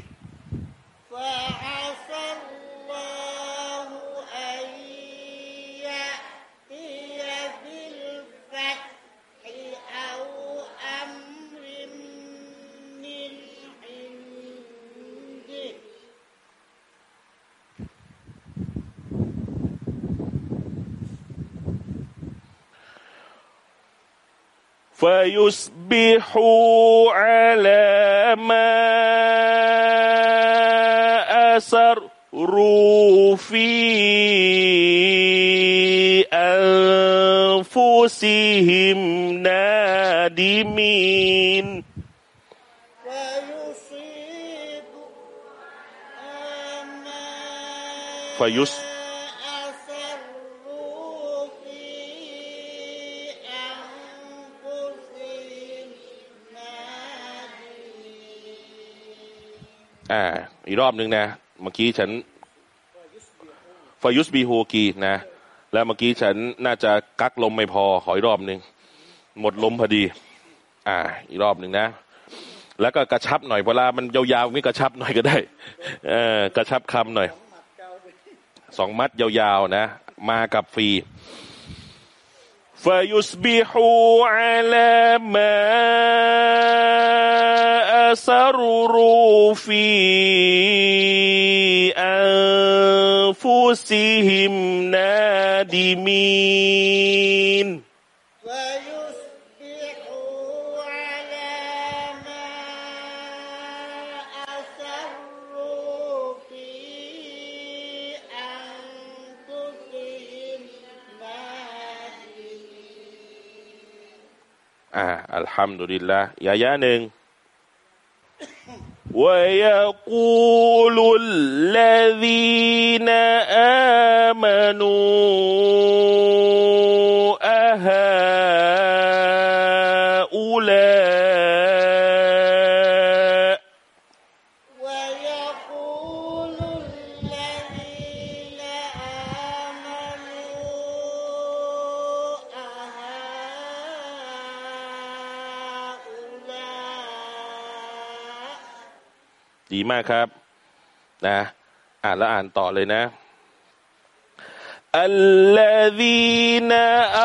فيصبحوا على ما أسروا في أنفسهم نادمين. فيصيب อีกรอบหนึ่งนะ เมื่อกี้ฉันฟายุสบีโฮกีนะ แล้วเมื่อกี้ฉันน่าจะกักลมไม่พอ ขออีกรอบหนึ่งหมดลมพอดี อ่า อีกรอบหนึ่งนะ แล้วก็กระชับหน่อยเวลามันยาวๆนี่กระชับหน่อยก็ได้ เออกระชับคำหน่อย สองมัดยาวๆนะ มากับฟรี فيصبحوا على ما أسروا في أنفسهم نادمين. อ่า อัลฮัมดุลิลละยายะหนึ่ง ويقول الذين آمنوا มากครับ นะ อ่านแล้วอ่านต่อเลยนะ الذين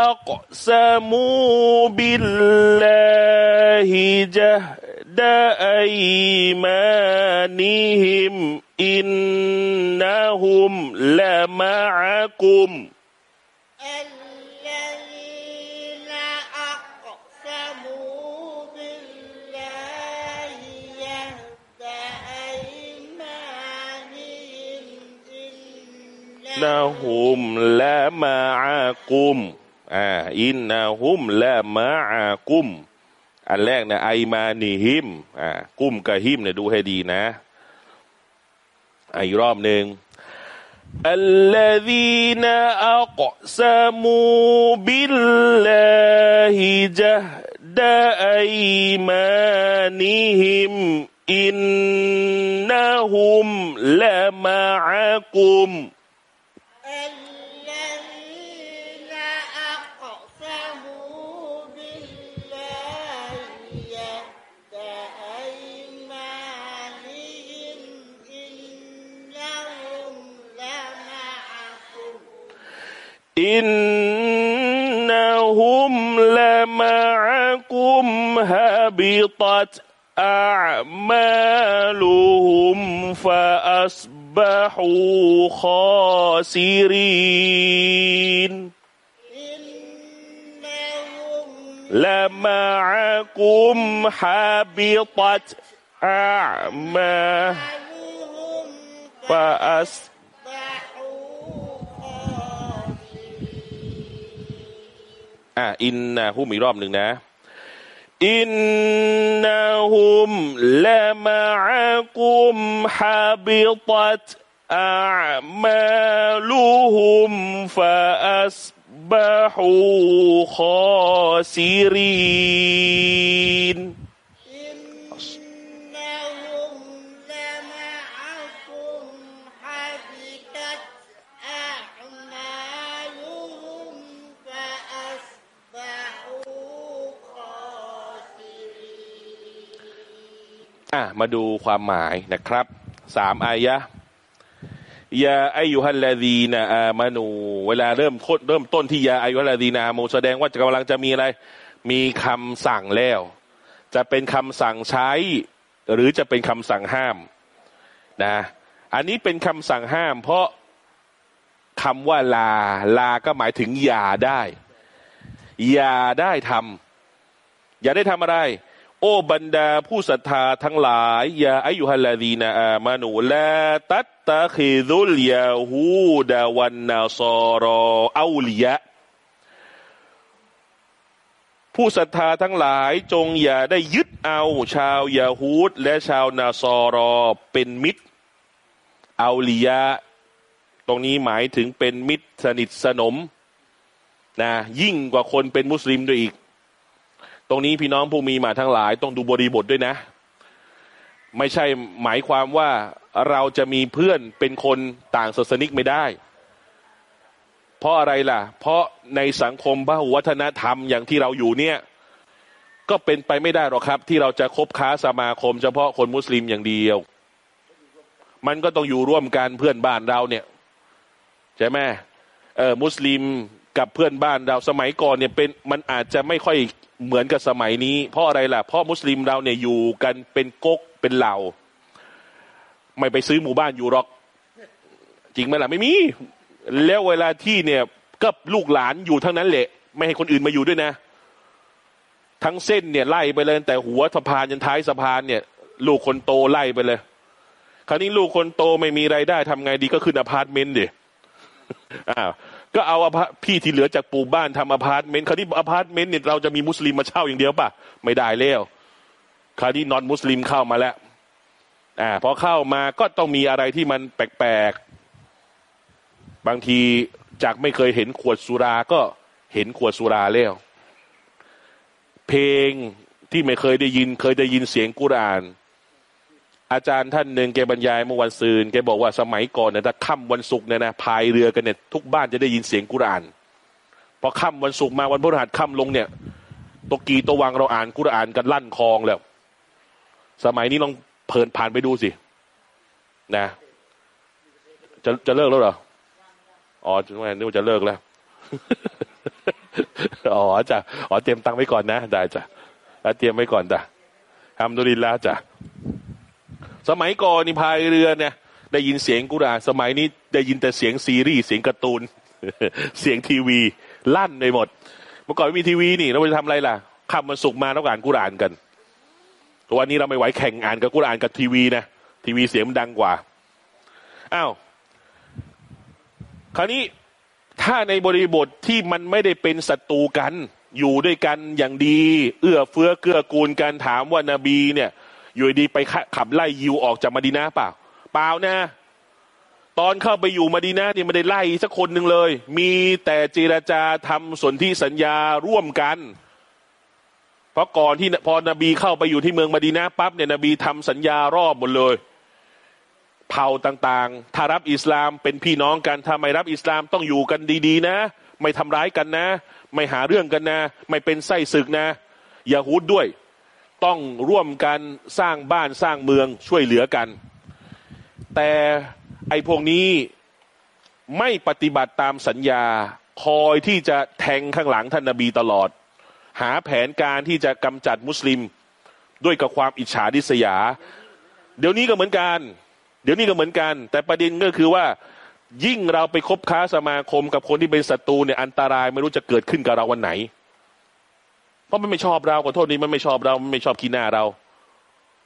أقسموا بالله جهد أيمانهم إنهم لمعكم นะฮุมละมาอากุมอ่าอินนะฮุมละมาอากุม อันแรกนะไอมานีฮิมอ่ากุมกับฮิมเนี่ยดูให้ดีนะอ่ะอีกรอบหนึ่ง الذين أقسموا بالله جهد أيمانهم إنهم لمعكم إنهم لمعكم هبطت أعمالهم فأصبحوا خاسرين. لمعكم حبطت أعمالهم فأصبحوا อะอินนาฮุมอีกรอบหนึ่งนะ อินนาฮุมละมาอะกุมฮาบิตัตอามาลูฮุมฟาอัสบะฮูคอซีรีน อะมาดูความหมายนะครับสามอายะยาอายุฮัลลาดีนาอามานู เวลาเริ่มโคตรเริ่มต้นที่ยาอายุฮัลลาดีนาอามูแสดงว่าจะกำลังจะมีอะไร มีคำสั่งแล้ว จะเป็นคำสั่งใช้ หรือจะเป็นคำสั่งห้ามนะ อันนี้เป็นคำสั่งห้าม เพราะคำว่าลา ลาก็หมายถึงอย่าได้ อย่าได้ทำอย่าได้ทำอะไร โอ้บรรดาผู้ศรัทธาทั้งหลายยาอายุฮัลลาดีนาอามานูลาตัตตะคิดุลยาฮูดาวันนาซอรอเอาลิยะ ผู้ศรัทธาทั้งหลายจงอย่าได้ยึดเอาชาวยาฮูดและชาวนาซอรอเป็นมิตรเอาลิยะ ตรงนี้หมายถึงเป็นมิตรสนิทสนมนะยิ่งกว่าคนเป็นมุสลิมด้วยอีก ตรงนี้พี่น้องผู้มีมาทั้งหลาย ต้องดูบริบทด้วยนะ ไม่ใช่หมายความว่าเราจะมีเพื่อนเป็นคนต่างศาสนิกไม่ได้ เพราะอะไรล่ะ เพราะในสังคมพหุวัฒนธรรมอย่างที่เราอยู่เนี่ย ก็เป็นไปไม่ได้หรอกครับ ที่เราจะคบค้าสมาคม เฉพาะคนมุสลิมอย่างเดียว มันก็ต้องอยู่ร่วมกันเพื่อนบ้านเราเนี่ยใช่ไหมเออมุสลิมกับเพื่อนบ้านเราสมัยก่อนเนี่ยเป็นมันอาจจะไม่ค่อย เหมือนกับสมัยนี้ เพราะอะไรล่ะเพราะมุสลิมเราเนี่ยอยู่กันเป็นก๊กเป็นเหล่า ไม่ไปซื้อหมู่บ้านอยู่หรอก จริงไหมล่ะไม่มี แล้วเวลาที่เนี่ยก็ลูกหลานอยู่ทั้งนั้นแหละ ไม่ให้คนอื่นมาอยู่ด้วยนะ ทั้งเส้นเนี่ยไล่ไปเลยแต่หัวสะพานจนท้ายสะพานเนี่ย ลูกคนโตไล่ไปเลย คราวนี้ลูกคนโตไม่มีรายได้ทำไงดีก็ขึ้นอพาร์ตเมนต์ดิอ้าว ก็เอาที่ที่เหลือจากปลูกบ้านทำอพาร์ตเมนต์คราวนี้อพาร์ตเมนต์เนี่ยเราจะมีมุสลิมมาเช่าอย่างเดียวป่ะไม่ได้แล้วคราวนี้ non-Muslim เข้ามาแล้วอ่าพอเข้ามาก็ต้องมีอะไรที่มันแปลกๆบางทีจากไม่เคยเห็นขวดสุราก็เห็นขวดสุราแล้ว เพลงที่ไม่เคยได้ยิน เคยได้ยินเสียงกุรอาน อาจารย์ท่านหนึ่งแกบรรยายเมื่อวันซืนแกบอกว่าสมัยก่อนเนี่ยถ้าค่ำวันศุกร์เนี่ยนะพายเรือกันเนี่ยทุกบ้านจะได้ยินเสียงกุรานพอค่ำวันศุกร์มาวันพฤหัสค่ำลงเนี่ยตวกีตัววังเราอ่านกุรานกันลั่นคลองแล้ว สมัยนี้ลองเผินผ่านไปดูสิ นะ จะจะเลิกแล้วเหรออ๋อจะไม่นึกว่าจะเลิกแล้วอ๋อจ้ะอ๋อเตรียมตังค์ไว้ก่อนนะได้จ้ะแล้วเตรียมไว้ก่อนจ้ะทำดุลินแล้วจ้ะ สมัยก่อนนี่พายเรือเนี่ย ได้ยินเสียงกุรานสมัยนี้ได้ยินแต่เสียงซีรีส์เสียงการ์ตูน เสียงทีวีลั่นไปหมด เมื่อก่อนไม่มีทีวีนี่เราจะทำอะไรล่ะขับมันสุกมาแล้วอ่านกุรอานกันวันนี้เราไม่ไหวแข่งอ่านกับกุรอานกับทีวีนะทีวีเสียงมันดังกว่าอ้าวคราวนี้ถ้าในบริบทที่มันไม่ได้เป็นศัตรูกัน อยู่ด้วยกันอย่างดี เอื้อเฟื้อเกื้อกูลกันถามว่านาบีเนี่ย อยู่ดีไปขับไล่ยิวออกจากมาดีนาเปล่า เปล่านะ ตอนเข้าไปอยู่มาดีนาเนี่ยไม่ได้ไล่สักคนหนึ่งเลย มีแต่เจรจาทำสนธิสัญญาร่วมกัน เพราะก่อนที่พอนบีเข้าไปอยู่ที่เมืองมาดีนาปั๊บเนี่ยนบีทำสัญญารอบหมดเลยเผ่าต่างๆ ถ้ารับอิสลามเป็นพี่น้องกัน ถ้าไม่รับอิสลามต้องอยู่กันดีๆนะ ไม่ทำร้ายกันนะ ไม่หาเรื่องกันนะ ไม่เป็นไส้ศึกนะอย่าหูดด้วย ต้องร่วมกันสร้างบ้านสร้างเมืองช่วยเหลือกัน แต่ไอ้พวกนี้ไม่ปฏิบัติตามสัญญาคอยที่จะแทงข้างหลังท่านนาบีตลอด หาแผนการที่จะกำจัดมุสลิมด้วยกับความอิจฉาดิษยา เดี๋ยวนี้ก็เหมือนกัน เดี๋ยวนี้ก็เหมือนกัน แต่ประเด็นก็คือว่ายิ่งเราไปคบค้าสมาคมกับคนที่เป็นศัตรูเนี่ยอันตรายไม่รู้จะเกิดขึ้นกับเราวันไหน เพราะมันไม่ชอบเราขอโทษนี้มันไม่ชอบเรามันไม่ชอบขี้หน้าเรา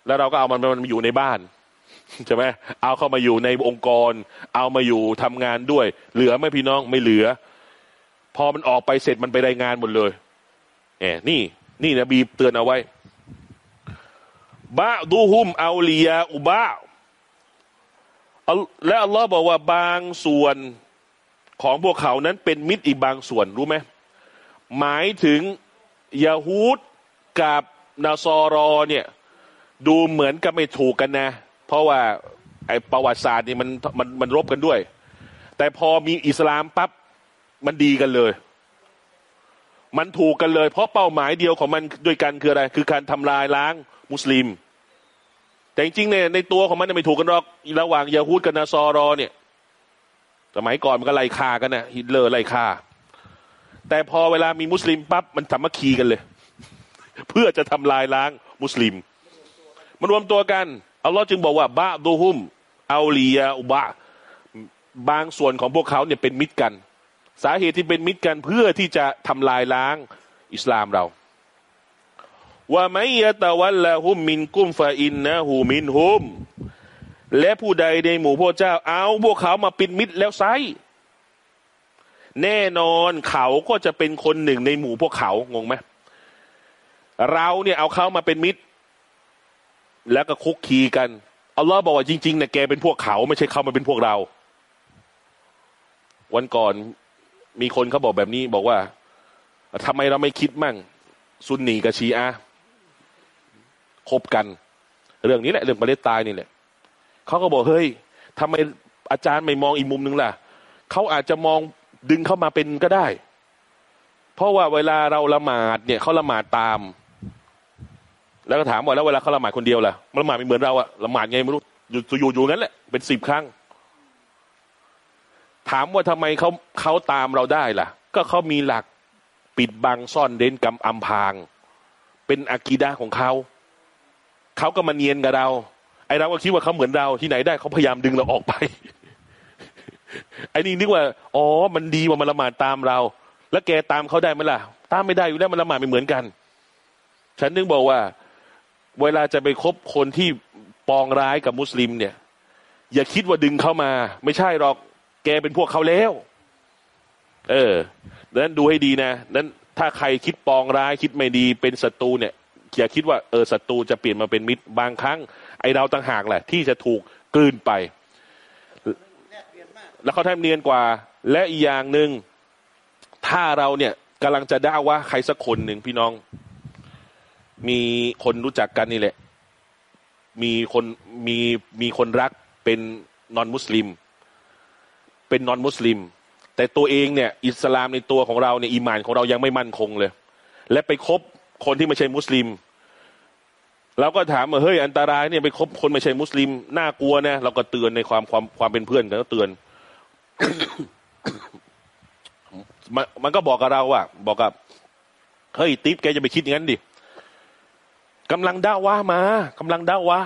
แล้วเราก็เอามันมันมาอยู่ในบ้านใช่ไหมเอาเข้ามาอยู่ในองค์กร เอามาอยู่ทำงานด้วย เหลือไม่พี่น้องไม่เหลือ พอมันออกไปเสร็จมันไปรายงานหมดเลยแหมนี่ นี่นะบีเตือนเอาไว้บาดูฮุมเอาเลียอุบาและอัลลอฮ์บอกว่าบางส่วนของพวกเขานั้นเป็นมิตรอีกบางส่วนรู้ไหมหมายถึง ยาฮูดกับนาซอรอเนี่ย ดูเหมือนกับไม่ถูกกันนะ เพราะว่าไอประวัติศาสตร์นี่มันมันมันรบกันด้วย แต่พอมีอิสลามปั๊บมันดีกันเลย มันถูกกันเลย เพราะเป้าหมายเดียวของมันด้วยกันคืออะไร คือการทำลายล้างมุสลิม แต่จริงๆเนี่ยในตัวของมันไม่ถูกกันหรอกระหว่างยาฮูดกับนาซอรอเนี่ย สมัยก่อนมันก็ไล่ฆ่ากันนะฮิตเลอร์ไล่ฆ่า แต่พอเวลามีมุสลิมปั๊บมันสามัคคีกันเลย เพื่อจะทำลายล้างมุสลิม มันรวมตัวกันอัลลอฮ์จึงบอกว่าบะดูฮุมเอาลียาอุบะบางส่วนของพวกเขาเนี่ยเป็นมิตรกัน สาเหตุที่เป็นมิตรกันเพื่อที่จะทำลายล้างอิสลามเราว่าไม่ยะตะวันละหุมมินกุ้มฟาอินนะหูมินหุมและผู้ใดในหมู่พระเจ้าเอาพวกเขามาปิดมิตรแล้วไซ แน่นอนเขาก็จะเป็นคนหนึ่งในหมู่พวกเขางงไหมเราเนี่ยเอาเขามาเป็นมิตร แล้วก็คุกคีกันอัลลอฮ์บอกว่าจริงๆเนี่ยแกเป็นพวกเขา ไม่ใช่เขามาเป็นพวกเรา วันก่อนมีคนเขาบอกแบบนี้บอกว่าทำไมเราไม่คิดมั่ง ซุนนีกับชีอะคบกัน เรื่องนี้แหละ เรื่องประเด็นตายนี่แหละเขาก็บอกเฮ้ยทำไมอาจารย์ไม่มองอีกมุมหนึ่งล่ะเขาอาจจะมอง ดึงเข้ามาเป็นก็ได้ เพราะว่าเวลาเราละหมาดเนี่ยเขาละหมาดตาม แล้วก็ถามว่าแล้วเวลาเขาละหมาดคนเดียวล่ะมันละหมาดไม่เหมือนเราอะละหมาดไงไม่รู้อยู่อยู่อยู่งั้นแหละเป็นสิบครั้ง ถามว่าทำไมเขาเขาตามเราได้ล่ะ ก็เขามีหลักปิดบังซ่อนเร้นกำอำพาง เป็นอากีดาของเขาเขาก็มาเนียนกับเราไอเราก็คิดว่าเขาเหมือนเราที่ไหนได้เขาพยายามดึงเราออกไป ไอ้นี่นึกว่า อ๋อ มันดีว่ามันละหมาดตามเรา แล้วแกตามเขาได้ไหมล่ะ ตามไม่ได้อยู่แล้วมันละหมาดไม่เหมือนกัน ฉันนึกบอกว่า เวลาจะไปคบคนที่ปองร้ายกับมุสลิมเนี่ย อย่าคิดว่าดึงเข้ามา ไม่ใช่หรอกแกเป็นพวกเขาแล้ว เออดังนั้นดูให้ดีนะนั้นถ้าใครคิดปองร้ายคิดไม่ดีเป็นศัตรูเนี่ยอย่าคิดว่าเออศัตรูจะเปลี่ยนมาเป็นมิตรบางครั้ง ไอเราต่างหากแหละ ที่จะถูกกลืนไป แล้วเขาทำเนียนกว่า และอีกอย่างหนึ่งถ้าเราเนี่ยกำลังจะด่าว่าใครสักคนหนึ่งพี่น้อง มีคนรู้จักกันนี่แหละ มีคนมีมีคนรักเป็นนอนมุสลิม เป็นนอนมุสลิม แต่ตัวเองเนี่ย อิสลามในตัวของเราเนี่ยอีมานของเรายังไม่มั่นคงเลย และไปคบคนที่ไม่ใช่มุสลิมเราก็ถามว่าเฮ้ยอันตรายเนี่ยไปคบคนไม่ใช่มุสลิมน่ากลัวนะเราก็เตือนในความความความเป็นเพื่อนกันก็เตือน มันมันก็บอกกับเราว่า บอกกับเฮ้ยติ๊บแกจะไปคิดอย่างนั้นดิกำลังด่าว่ามากำลังด่าว่า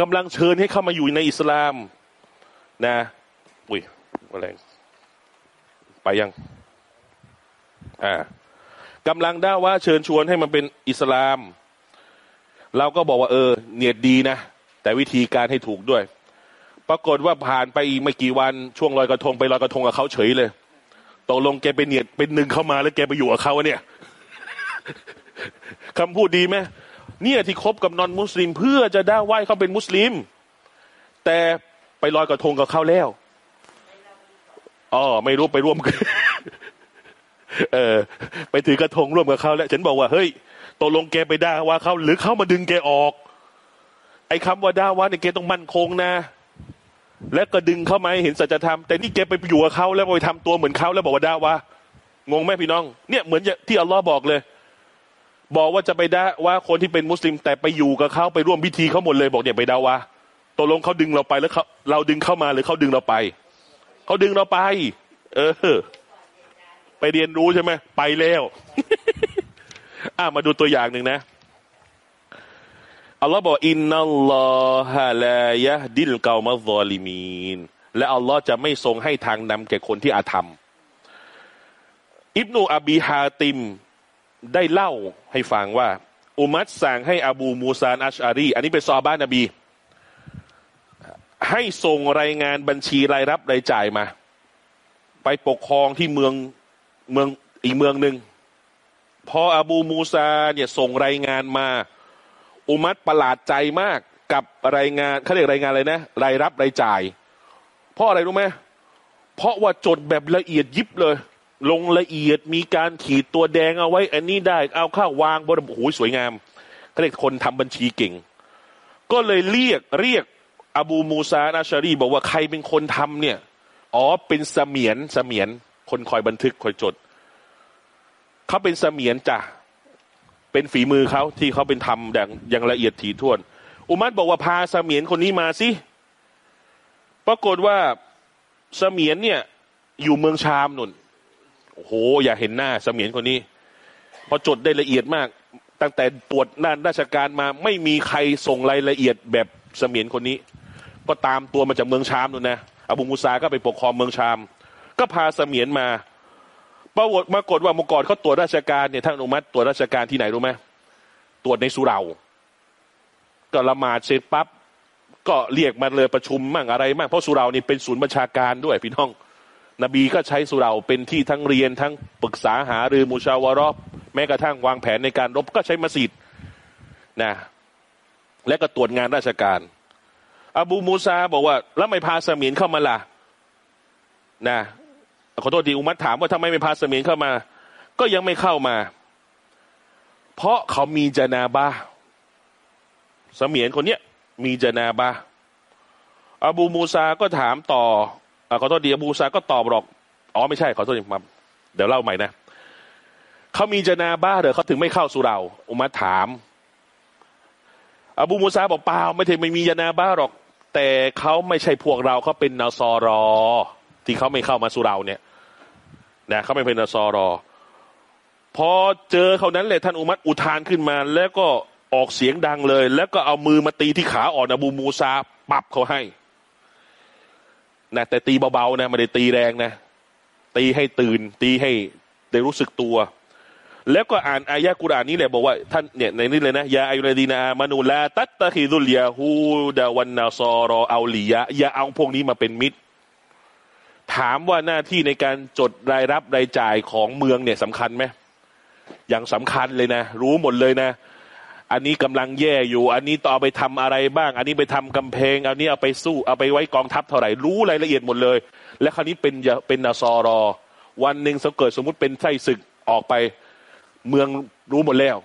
กำลังเชิญให้เข้ามาอยู่ในอิสลาม นะอุ้ยอะไรไปยัง อ่ากำลังด่าว่าเชิญชวนให้มันเป็นอิสลาม เราก็บอกว่า เออ เนียดดีนะ แต่วิธีการให้ถูกด้วย ปรากฏว่าผ่านไปอีกไม่กี่วันช่วงลอยกระทงไปลอยกระทงกับเขาเฉยเลยตกลงแกเป็นเนียดเป็นหนึ่งเข้ามาแล้วแกไปอยู่กับเขาเนี่ยคำพูดดีไหมเนี่ยที่คบกับนอนมุสลิม เพื่อจะได้ไหว้เขาเป็นมุสลิม แต่ไปลอยกระทงกับเขาแล้วอ๋อไม่รู้ไปร่วมเออ ไปถือกระทงร่วมกับเขาแล้ว ฉันบอกว่าเฮ้ยตกลงแกไปด่าว่าเขาหรือเขามาดึงแกออก ไอ้คำว่าด่าว่าเนี่ยแกต้องมั่นคงนะ และก็ดึงเข้ามาหเห็นสัจธรรมแต่นี่แกไปอยู่กับเขาแล้วไปทำตัวเหมือนเขาแล้วบอกว่าด่าว่างงไหมพี่น้อง เนี่ยเหมือนที่อัลลอฮ์บอกเลย บอกว่าจะไปด่าว่าคนที่เป็นมุสลิม แต่ไปอยู่กับเขาไปร่วมพิธีเขาหมดเลยบอกเนี่ยไปด่าว่าตกลงเขาดึงเราไปแล้วเขาเราดึงเข้ามาหรือเขาดึงเราไปเขาดึงเราไป เออ ไปเรียนรู้ใช่ไหมไปแล้วอ่ามาดูตัวอย่างหนึ่งนะ อัลลอฮ์บอกอินนัลลอฮะลายะดิลกามาซอลิมีนและอัลลอฮ์จะไม่ทรงให้ทางนำแก่คนที่อาธรรม อิบนูอบีฮาติมได้เล่าให้ฟังว่า อุมัตสั่งให้อบูมูซานอัชอารี อันนี้เป็นซอบ้านนบี ให้ส่งรายงานบัญชีรายรับรายจ่ายมา ไปปกครองที่เมืองเมืองอีกเมืองหนึ่งพออบูมูซาเนี่ยส่งรายงานมา อุมัตประหลาดใจมากกับรายงานเขาเรียกรายงานอะไรนะ รายรับรายจ่าย เพราะอะไรรู้ไหมเพราะว่าจดแบบละเอียดยิบเลย ลงละเอียดมีการขีดตัวแดงเอาไว้ อันนี้ได้ เอาข้าววางบนโอ้โหสวยงามเขาเรียกคนทำบัญชีเก่ง ก็เลยเรียกเรียกอบูมูซานาชารีบอกว่าใครเป็นคนทำเนี่ยอ๋อเป็นเสมียนเสมียน คนคอยบันทึกคอยจดเขาเป็นเสมียนจ้ะ เป็นฝีมือเขาที่เขาเป็นทำอย่างอย่างละเอียดถี่ถ้วน อุมัตบอกว่าพาเสมียนคนนี้มาสิปรากฏว่าเสมียนเนี่ย อยู่เมืองชามนุนโอ้โห อย่าเห็นหน้าเสมียนคนนี้ พอจดได้ละเอียดมาก ตั้งแต่ตรวจน่านราชการมา ไม่มีใครส่งรายละเอียดแบบเสมียนคนนี้ ก็ตามตัวมาจากเมืองชามนู่นนะอบูมูซาก็ไปปกครองเมืองชาม ก็พาเสมียนมา ปรากฏมากฏว่าเมื่อก่อนเขาตรวจราชการเนี่ยท่านอนุมัติตรวจราชการที่ไหนรู้ไหมตรวจในสุเหราก็ละหมาดเสร็จปั๊บก็เรียกมาเลยประชุมมั่งอะไรมั่งเพราะสุเหรานี่เป็นศูนย์บัญชาการด้วยพี่น้อง นบีก็ใช้สุเหราเป็นที่ทั้งเรียนทั้งปรึกษาหารือมูชาวรอบแม้กระทั่งวางแผนในการรบก็ใช้มัสยิดนะและก็ตรวจงานราชการ อบูมูซาบอกว่า แล้วไม่พาเสมีนเข้ามาล่ะนะ ขอโทษดีอุมัตถามว่าทำไมไม่พาเสมียนเข้ามา ก็ยังไม่เข้ามา เพราะเขามีจนาบาเสมียนคนเนี้ยมีจนาบาอบูมูซาก็ถามต่ออขอโทษดีอบูมูซาก็ตอบบอกอ๋อไม่ใช่ขอโทษดีมาเดี๋ยวเล่าใหม่นะเขามีจนาบาเหรอเขาถึงไม่เข้าสุเราอุมัตถาม อบูมูซาบอกเปล่าไม่ถึงไม่มียานาบ้าหรอก แต่เขาไม่ใช่พวกเราเขาเป็นนาซอรอ ที่เขาไม่เข้ามาสุเราเนี่ยนะเขาไม่เป็นนซอรอ พอเจอเขานั้นเลยท่านอุมัตอุทานขึ้นมา แล้วก็ออกเสียงดังเลย แล้วก็เอามือมาตีที่ขาอ่อนอบูมูซาปับเขาให้นะแต่ตีเบาๆนะไม่ได้ตีแรงนะ ตีให้ตื่น ตีให้ได้รู้สึกตัว แล้วก็อ่านอายะกุรานนี้แหละบอกว่าท่านเนี่ยในนี้เลยนะยาอายุรดีนามานูลาตัตตะฮิดุลยาฮูดาวันนาซอรอเอาลียะอย่าเอาพวกนี้มาเป็นมิตร ถามว่าหน้าที่ในการจดรายรับรายจ่ายของเมืองเนี่ยสำคัญไหมอย่างสำคัญเลยนะ รู้หมดเลยนะ อันนี้กำลังแย่อยู่ อันนี้ต่อไปทำอะไรบ้าง อันนี้ไปทำกำแพง อันนี้เอาไปสู้เอาไปไว้กองทัพเท่าไหร่รู้รายละเอียดหมดเลย และคราวนี้เป็นเป็นนาซอรอ วันหนึ่งสเกิดสมมติเป็นไส้ศึกออกไปเมืองรู้หมดแล้ว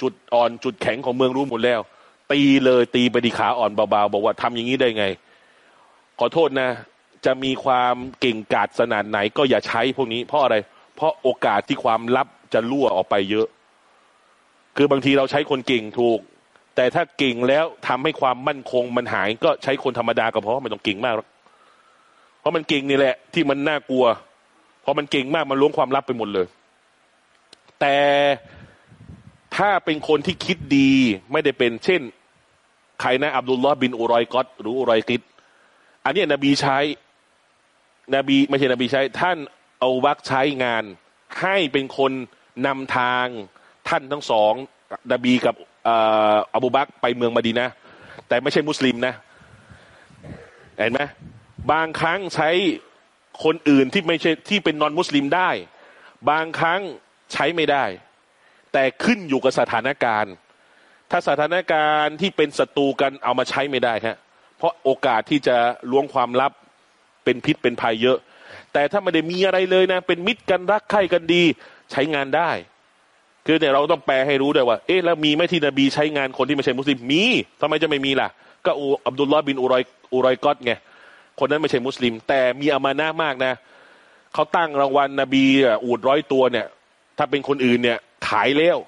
จุดอ่อนจุดแข็งของเมืองรู้หมดแล้ว ตีเลยตีไปดีขาอ่อนเบาๆบอกว่าทำอย่างนี้ได้ไง ขอโทษนะ จะมีความเก่งกาจสนานไหนก็อย่าใช้พวกนี้ เพราะอะไร เพราะโอกาสที่ความลับจะรั่วออกไปเยอะ คือบางทีเราใช้คนเก่งถูก แต่ถ้าเก่งแล้วทำให้ความมั่นคงมันหาย ก็ใช้คนธรรมดาก็พอไม่ต้องเก่งมากหรอกเพราะมันเก่งนี่แหละ ที่มันน่ากลัว เพราะมันเก่งมากมันล้วงความลับไปหมดเลย แต่ถ้าเป็นคนที่คิดดีไม่ได้เป็น เช่น ใครนะอับดุลลอฮ์บินอุรอยกอตหรืออุรอยกิดอันนี้นบีใช้ นบีไม่ใช่นบีใช้ ท่านเอาวักใช้งาน ให้เป็นคนนำทางท่านทั้งสองนบีกับอบูบักไปเมืองมาดีนะ แต่ไม่ใช่มุสลิมนะ เห็นไหมบางครั้งใช้คนอื่นที่ไม่ใช่ที่เป็นนอนมุสลิมได้ บางครั้งใช้ไม่ได้ แต่ขึ้นอยู่กับสถานการณ์ ถ้าสถานการณ์ที่เป็นศัตรูกันเอามาใช้ไม่ได้ครับเพราะโอกาสที่จะล้วงความลับ เป็นพิษเป็นภัยเยอะ แต่ถ้าไม่ได้มีอะไรเลยนะ เป็นมิตรกันรักใคร่กันดี ใช้งานได้ คือเนี่ยเราต้องแปลให้รู้ด้วยว่า เอ๊ะแล้วมีไหมที่นบีใช้งานคนที่ไม่ใช่มุสลิมมีทำไมจะไม่มีล่ะ ก็อูอับดุลลอฮ์บินอุรอยอุรอยกอตไงคนนั้นไม่ใช่มุสลิม แต่มีอามานะมากนะเขาตั้งรางวัลนบีอูดร้อยตัวเนี่ย ถ้าเป็นคนอื่นเนี่ยขายแล้ว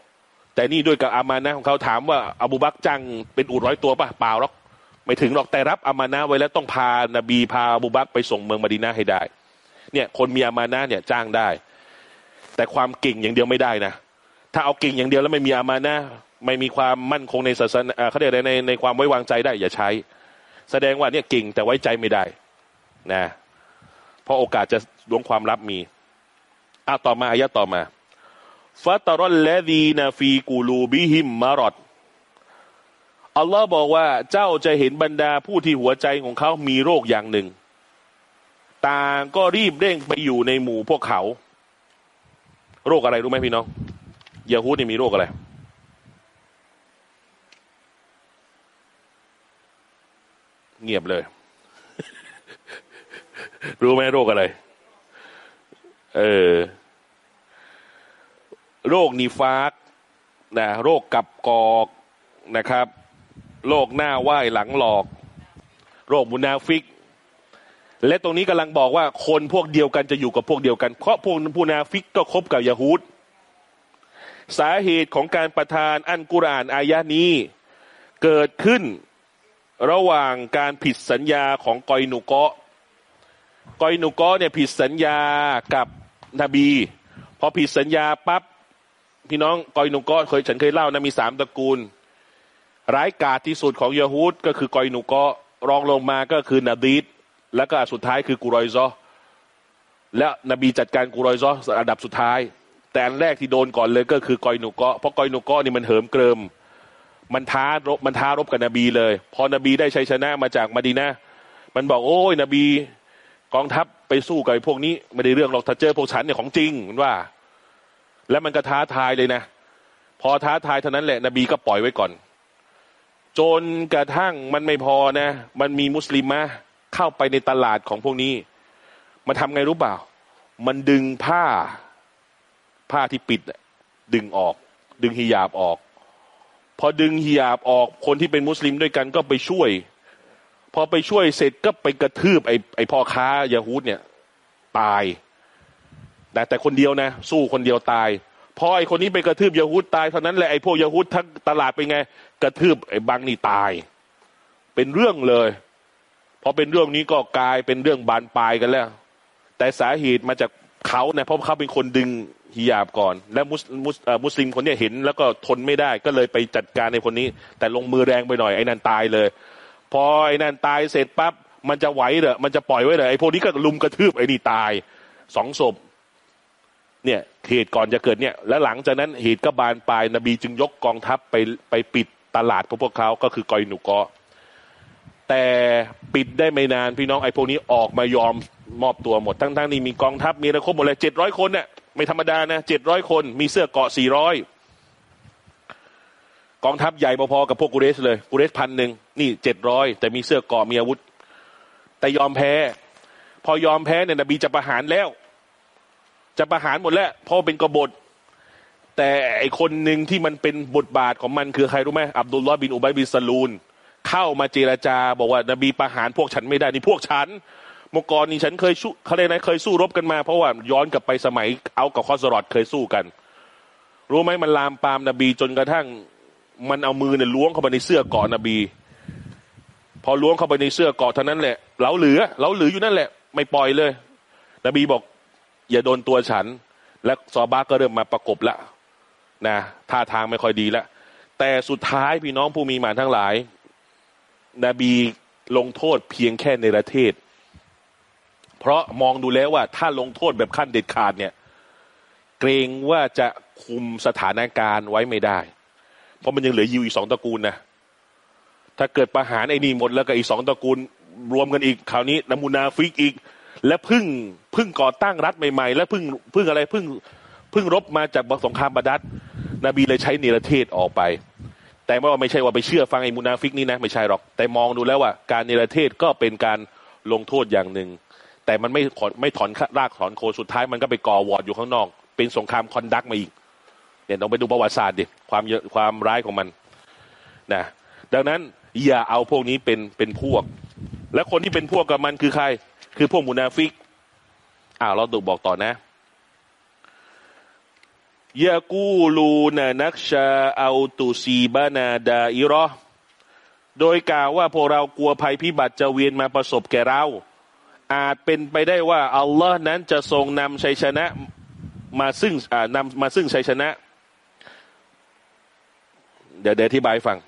แต่นี่ด้วยกับอามานะของเขาถามว่าอบูบักจังเป็นอูดร้อยตัวปะเปล่าหรอก ไม่ถึงหรอกแต่รับอามานะไว้แล้วต้องพานบีพาอบูบักไปส่งเมืองมดีนาให้ได้ เนี่ย คนมีอามานะเนี่ยจ้างได้ แต่ความเก่งอย่างเดียวไม่ได้นะ ถ้าเอาเก่งอย่างเดียวแล้วไม่มีอามานะไม่มีความมั่นคงในศาสนาเขาเรียกอะไรในในความไว้วางใจได้อย่าใช้ แสดงว่าเนี่ยเก่งแต่ไว้ใจไม่ได้นะเพราะโอกาสจะล้วงความลับมีอะต่อมาอายะต่อมาฟาตารอลและดีนาฟีกูลูบิหิมมารอด อัลลอฮ์บอกว่าเจ้าจะเห็นบรรดาผู้ที่หัวใจของเขามีโรคอย่างหนึ่ง ต่างก็รีบเร่งไปอยู่ในหมู่พวกเขา โรคอะไรรู้ไหมพี่น้องยาฮูดนี่มีโรคอะไรเงียบเลย รู้ไหมโรคอะไร เออ โรคนิฟากนะ โรคกลับกลอกนะครับ โรคหน้าไหว้หลังหลอก โรคมุนาฟิก และตรงนี้กำลังบอกว่าคนพวกเดียวกันจะอยู่กับพวกเดียวกันเพราะพวกมุนาฟิกก็คบกับยาฮูดสาเหตุของการประทานอัลกุรอานอายะนี้ เกิดขึ้นระหว่างการผิดสัญญาของกอยนุกะกอยนุกะเนี่ยผิดสัญญากับนบี พอผิดสัญญาปั๊บพี่น้องกอยนุกะเคยฉันเคยเล่านะมีสามตระกูล ร้ายกาจที่สุดของยาฮูดก็คือกอยนุกะรองลงมาก็คือนาดีดแล้วก็สุดท้ายคือกุรอยซอและนบีจัดการกุรอยซออันดับสุดท้าย แต่อันแรกที่โดนก่อนเลยก็คือกอยนุกะเพราะกอยนุกะนี่มันเหิมเกริม มันท้ารบมันท้ารบกับนบีเลย พอนบีได้ชัยชนะมาจากมาดีนามันบอกโอ้ยนบีกองทัพไปสู้กับพวกนี้ ไม่ได้เรื่องหรอกถ้าเจอพวกฉันเนี่ยของจริงมันว่า แล้วมันก็ท้าทายเลยนะ พอท้าทายเท่านั้นแหละ นบีก็ปล่อยไว้ก่อน จนกระทั่งมันไม่พอนะ มันมีมุสลิมมาเข้าไปในตลาดของพวกนี้ มันทำไงรู้เปล่า มันดึงผ้าผ้าที่ปิดดึงออก ดึงฮิญาบออก พอดึงฮิญาบออกคนที่เป็นมุสลิมด้วยกันก็ไปช่วย พอไปช่วยเสร็จก็ไปกระทืบไอ้ไอ้พ่อค้ายาฮูดเนี่ย ตาย แต่แต่คนเดียวนะ สู้คนเดียวตาย พอไอ้คนนี้ไปกระทืบยาฮูดตายเท่านั้นแหละไอ้พวกยาฮูดทั้งตลาดเป็นไง กระทืบไอ้บังนี่ตาย เป็นเรื่องเลยพอเป็นเรื่องนี้ก็กลายเป็นเรื่องบานปลายกันแล้ว แต่สาเหตุมาจากเขาเนี่ยเพราะเขาเป็นคนดึงฮิญาบก่อน และมุสมุสมุสลิมคนเนี้ยเห็น แล้วก็ทนไม่ได้ก็เลยไปจัดการในคนนี้ แต่ลงมือแรงไปหน่อยไอ้นั่นตายเลย พอไอ้นั่นตายเสร็จปั๊บมันจะไหวเหรอมันจะปล่อยไว้เหรอไอ้พวกนี้ก็ลุมกระทืบไอ้นี่ตายสองศพเนี่ย เหตุก่อนจะเกิดเนี่ย แล้วหลังจากนั้นเหตุก็บานปลายนบีจึงยกกองทัพไปไปปิดตลาดของพวกเขาก็คือกอยหนุกอแต่ปิดได้ไม่นานพี่น้องไอ้พวกนี้ออกมายอมมอบตัวหมดทั้งๆนี่มีกองทัพมีอะไรครบหมดเลยเจ็ดร้อยคนเนี่ยไม่ธรรมดานะเจ็ดร้อยคน มีเสื้อเกาะสี่ร้อยกองทัพใหญ่พอๆกับพวกกูเรสเลยกูเรสพันหนึ่งนี่เจ็ดร้อยแต่มีเสื้อเกาะมีอาวุธ แต่ยอมแพ้ พอยอมแพ้เนี่ยนบีจะประหารแล้ว จะประหารหมดแล้วเพราะเป็นกบฏ แต่ไอคนหนึ่งที่มันเป็นบทบาทของมันคือใครรู้ไหมอับดุลลอฮ์บินอุบัยบินซาลูน เข้ามาเจราจา บอกว่านบีประหารพวกฉันไม่ได้นี่พวกฉันเมื่อก่อนนี่ฉันเคยสู้เขาเลยกนะเคยสู้รบกันมาเพราะว่าย้อนกลับไปสมัยเอากับคอสรอดเคยสู้กัน รู้ไหมมันลามปามนบีจนกระทั่ง มันเอามือเนี่ยล้วงเข้าไปในเสื้อเกาะนบี พอล้วงเข้าไปในเสื้อเกาะเท่านั้นแหละเหลาเหลือเหลาเหลืออยู่นั่นแหละ ไม่ปล่อยเลย นบีบอก อย่าโดนตัวฉัน และซอบาก็เริ่มมาประกบละนะท่าทางไม่ค่อยดีแล้วแต่สุดท้ายพี่น้องผู้มีอีหม่านทั้งหลาย นบีลงโทษเพียงแค่ในประเทศ เพราะมองดูแล้วว่าถ้าลงโทษแบบขั้นเด็ดขาดเนี่ย เกรงว่าจะคุมสถานการณ์ไว้ไม่ได้ เพราะมันยังเหลือยิวอีกสองตระกูลนะถ้าเกิดประหารไอ้นี่หมดแล้วก็อีกสองตระกูล รวมกันอีกคราวนี้นะมูนาฟิกอีก และพึ่ง เพิ่งก่อตั้งรัฐใหม่ๆ และเพิ่งเพิ่งอะไรเพิ่งเพิ่งรบมาจากสงครามบาดัรนบีเลยใช้เนรเทศออกไป แต่ว่าไม่ใช่ว่าไปเชื่อฟังไอ้มูนาฟิกนี่นะไม่ใช่หรอก แต่มองดูแล้วว่า การเนรเทศก็เป็นการลงโทษอย่างหนึ่ง แต่มันไม่ถอนไม่ถอนรากถอนโคนสุดท้ายมันก็ไปก่อหวอดอยู่ข้างนอก เป็นสงครามคอนดักมาอีกเนี่ยต้องไปดูประวัติศาสตร์ดิความเยอะความร้ายของมันนะดังนั้นอย่าเอาพวกนี้เป็นเป็นพวก และคนที่เป็นพวกกับมันคือใคร คือพวกมุนาฟิก อ้าวเราดูบอกต่อนะยากูลูนานักชาเอาตุซีบานาดาอิรอโดยกล่าวว่าพวกเรากลัวภัยพิบัติจะเวียนมาประสบแก่เรา อาจเป็นไปได้ว่า อัลลอฮ์นั้นจะทรงนำชัยชนะมาซึ่งนำมาซึ่งชัยชนะ เดี๋ยวเดี๋ยวอธิบายฟัง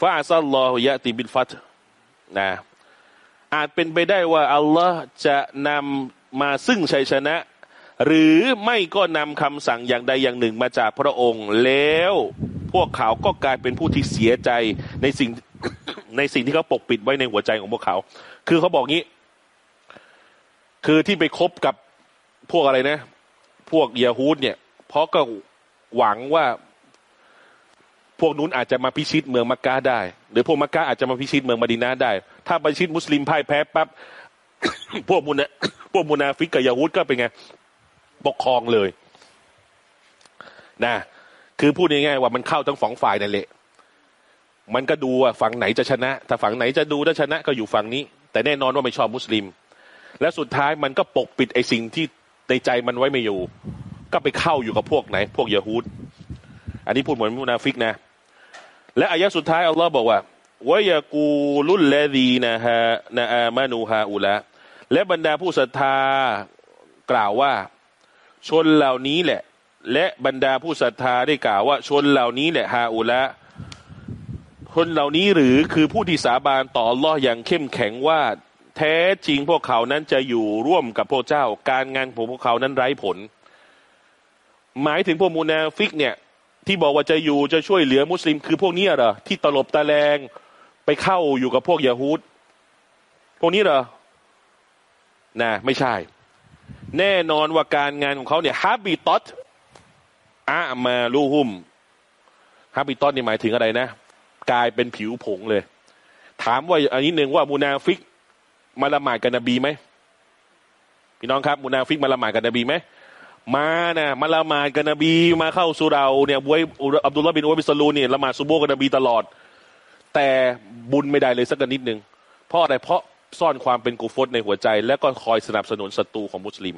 ฟาซัลลอฮุยะติบิลฟัตนะอาจเป็นไปได้ว่า อัลลอฮ์จะนำ มาซึ่งชัยชนะ หรือไม่ก็นำคำสั่งอย่างใดอย่างหนึ่งมาจากพระองค์ แล้วพวกเขาก็กลายเป็นผู้ที่เสียใจในสิ่งในสิ่งที่เขาปกปิดไว้ในหัวใจของพวกเขา คือเขาบอกงี้ คือที่ไปคบกับพวกอะไรนะ พวกยาฮูดเนี่ย เพราะก็หวังว่าพวกนู้นอาจจะมาพิชิตเมืองมักกะได้ หรือพวกมักกะอาจจะมาพิชิตเมืองมดินาได้ ถ้าพิชิตมุสลิมพ่ายแพ้ปั๊บ พวกมุนาพวกมุนาฟิกกับยาฮูดก็เป็นไงปกครองเลย นะ คือพูดง่ายๆว่ามันเข้าทั้งสองฝ่ายนั่นแหละมันก็ดูว่าฝั่งไหนจะชนะ ถ้าฝั่งไหนจะดูถ้าชนะก็อยู่ฝั่งนี้ แต่แน่นอนว่าไม่ชอบมุสลิม และสุดท้ายมันก็ปกปิดไอ้สิ่งที่ในใจมันไว้ไม่อยู่ ก็ไปเข้าอยู่กับพวกไหน พวกยาฮูดอันนี้พูดเหมือนมุนาฟิกนะ และอายะสุดท้ายอัลลอฮ์บอกว่าวยากูลุลลดีนะฮะนะอามานูฮาอุละ และบรรดาผู้ศรัทธากล่าวว่า ชนเหล่านี้แหละ และบรรดาผู้ศรัทธาได้กล่าวว่า ชนเหล่านี้แหละฮาอุละชนเหล่านี้หรือคือผู้ที่สาบานต่อลลออย่างเข้มแข็งว่า แท้จริงพวกเขานั้นจะอยู่ร่วมกับพวกเจ้า การงานของพวกเขานั้นไร้ผล หมายถึงพวกมูนาฟิกเนี่ยที่บอกว่าจะอยู่จะช่วยเหลือมุสลิม คือพวกนี้เหรอที่ตลบตะแลงไปเข้าอยู่กับพวกยาฮูดพวกนี้เหรอ นะไม่ใช่ แน่นอนว่าการงานของเขาเนี่ยحبطت أعمالهم حبطت นี่หมายถึงอะไรนะ กลายเป็นผุยผงเลย ถามว่าอันนี้หนึ่งว่ามูนาฟิกมาละหมาดกับนบีไหมพี่น้องครับมูนาฟิกมาละหมาดกับนบีไหมมานะมาละหมาดกับนบีมาเข้าสุเหร่าเนี่ยบวยอับดุลลาบินอุบิสลูเนี่ยละหมาดซุโบกับนบีตลอด แต่บุญไม่ได้เลยสักนิดหนึ่งเพราะอะไรเพราะ ซ่อนความเป็นกุฟร์ในหัวใจ แล้วก็คอยสนับสนุนศัตรูของมุสลิม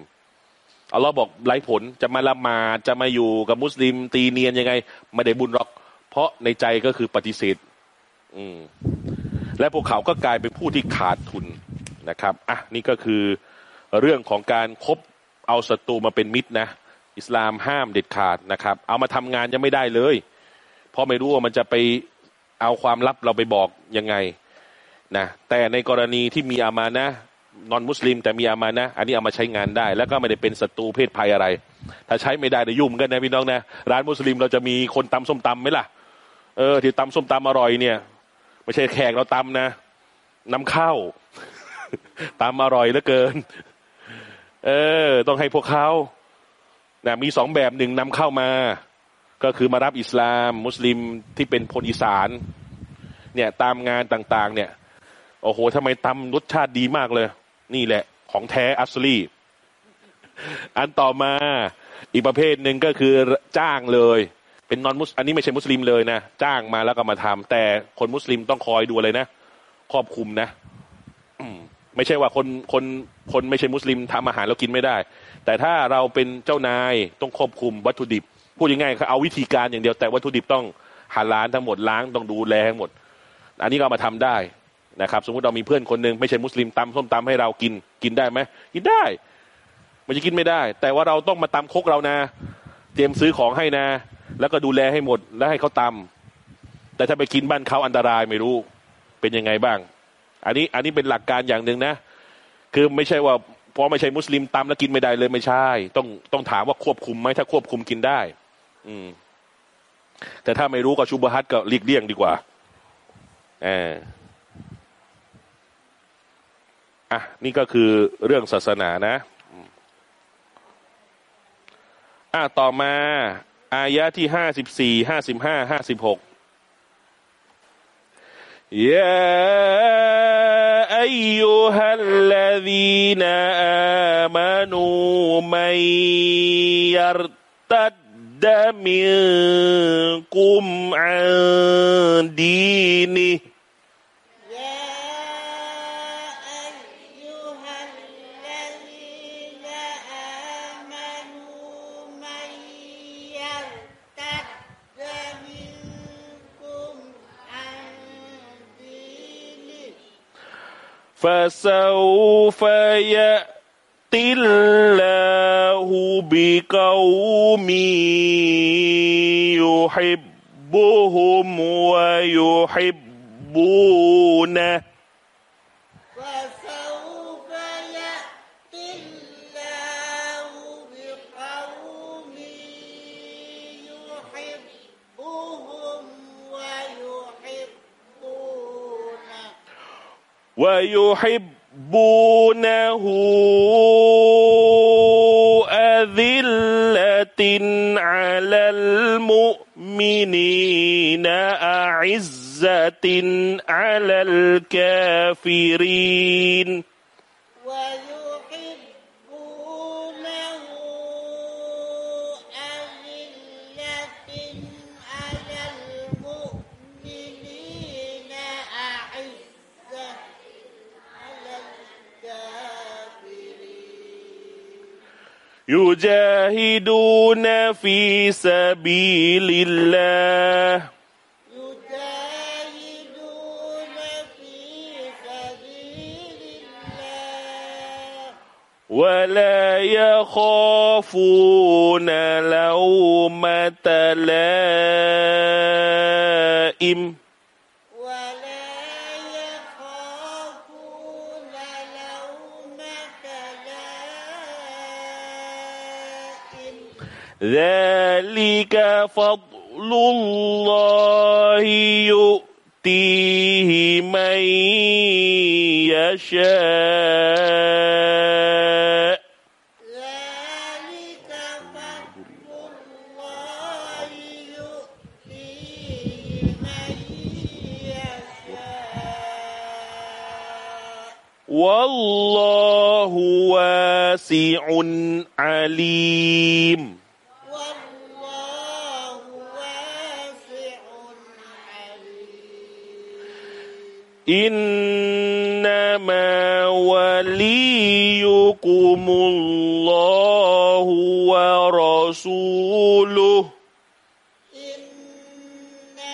อัลลอฮ์บอกไร้ผลจะมาละหมาดจะมาอยู่กับมุสลิม ตีเนียนยังไง ไม่ได้บุญหรอก เพราะในใจก็คือปฏิเสธ อืม และพวกเขาก็กลายเป็นผู้ที่ขาดทุนนะครับอะนี่ก็คือเรื่องของการคบเอาศัตรูมาเป็นมิตรนะอิสลามห้ามเด็ดขาดนะครับ เอามาทำงานยังไม่ได้เลย เพราะไม่รู้ว่ามันจะไปเอาความลับเราไปบอกยังไง นะแต่ในกรณีที่มีอามานะนอนมุสลิมแต่มีอามานะ อันนี้เอามาใช้งานได้ แล้วก็ไม่ได้เป็นศัตรูเพศภัยอะไร ถ้าใช้ไม่ได้เดี๋ยวยุ่งกันนะพี่น้องนะ ร้านมุสลิมเราจะมีคนตำส้มตำไหมล่ะ เออที่ตำส้มตำอร่อยเนี่ย ไม่ใช่แขกเราตำนะนำเข้าตำอร่อยเหลือเกิน เออ ต้องให้พวกเขานะมีสองแบบหนึ่งนำเข้ามา ก็คือมารับอิสลาม มุสลิมที่เป็นพลอีสาน เนี่ยตามงานต่าง ๆ เนี่ย โอ้โหทำไมตำรสชาติดีมากเลย นี่แหละ ของแท้อัสลีอันต่อมาอีกประเภทหนึ่งก็คือจ้างเลย เป็นนอนมุสอันนี้ไม่ใช่มุสลิมเลยนะ จ้างมาแล้วก็มาทำแต่คนมุสลิมต้องคอยดูเลยนะครอบคุมนะไม่ใช่ว่าคนคนคนไม่ใช่มุสลิมทำอาหารแล้วกินไม่ได้ แต่ถ้าเราเป็นเจ้านายต้องควบคุมวัตถุดิบพูดง่ายๆเขาเอาวิธีการอย่างเดียวแต่วัตถุดิบต้องหาล้านทั้งหมดล้างต้องดูแลทั้งหมด อันนี้ก็เอามาทำได้ นะครับ สมมติเรามีเพื่อนคนหนึ่งไม่ใช่มุสลิมตำส้มตำให้เรากินกินได้ไหมกินได้มันจะกินไม่ได้ แต่ว่าเราต้องมาตำคกเรานะ เตรียมซื้อของให้นะ แล้วก็ดูแลให้หมดแล้วให้เขาตำแต่ถ้าไปกินบ้านเขาอันตรายไม่รู้เป็นยังไงบ้าง อันนี้อันนี้เป็นหลักการอย่างหนึ่งนะ คือไม่ใช่ว่าพราะไม่ใช่มุสลิมตำแล้วกินไม่ได้เลยไม่ใช่ ต้องต้องถามว่าควบคุมไหมถ้าควบคุมกินได้ อืม แต่ถ้าไม่รู้ก็ชุบฮัตก็หลีกเลี่ยงดีกว่า เอออ่ะ นี่ก็คือเรื่องศาสนานะอืมอ่ะ ต่อมา อายะที่ห้าสิบสี่ห้าสิบห้าห้าสิบหก يا أيها الذين آمنوا من يرتد منكم عن دينه فسوف يأتي الله بقوم يحبهم ويحبونه. ويحبونه أذلة على المؤمنين أعزة على الكافرين. يجاهدون في سبيل الله. يجاهدون في سبيل الله. ولا يخافون لومة لائم. ذلك فضل الله يؤتيه من يشاء. ذلك فضل الله يؤتيه من يشاء. والله واسع عليم. إنما وليكم الله ورسوله إنما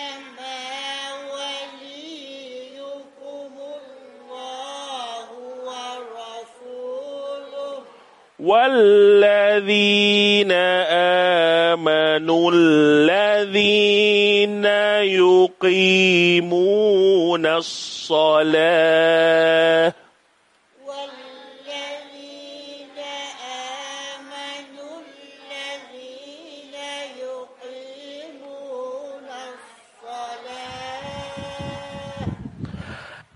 وليكم الله ورسوله والذين آمنوا الذين يقيمون الصلاة والذين آمنوا الذين يقيمون الصلاة.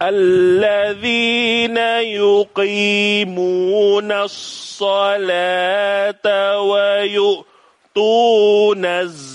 الذين يقيمون الصلاة ويؤتون الزكاة.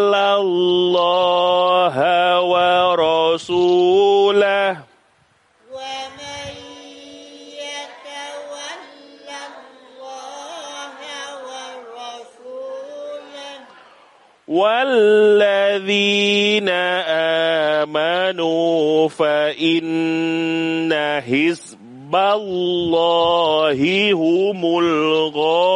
فإن حزب الله هم الغالبون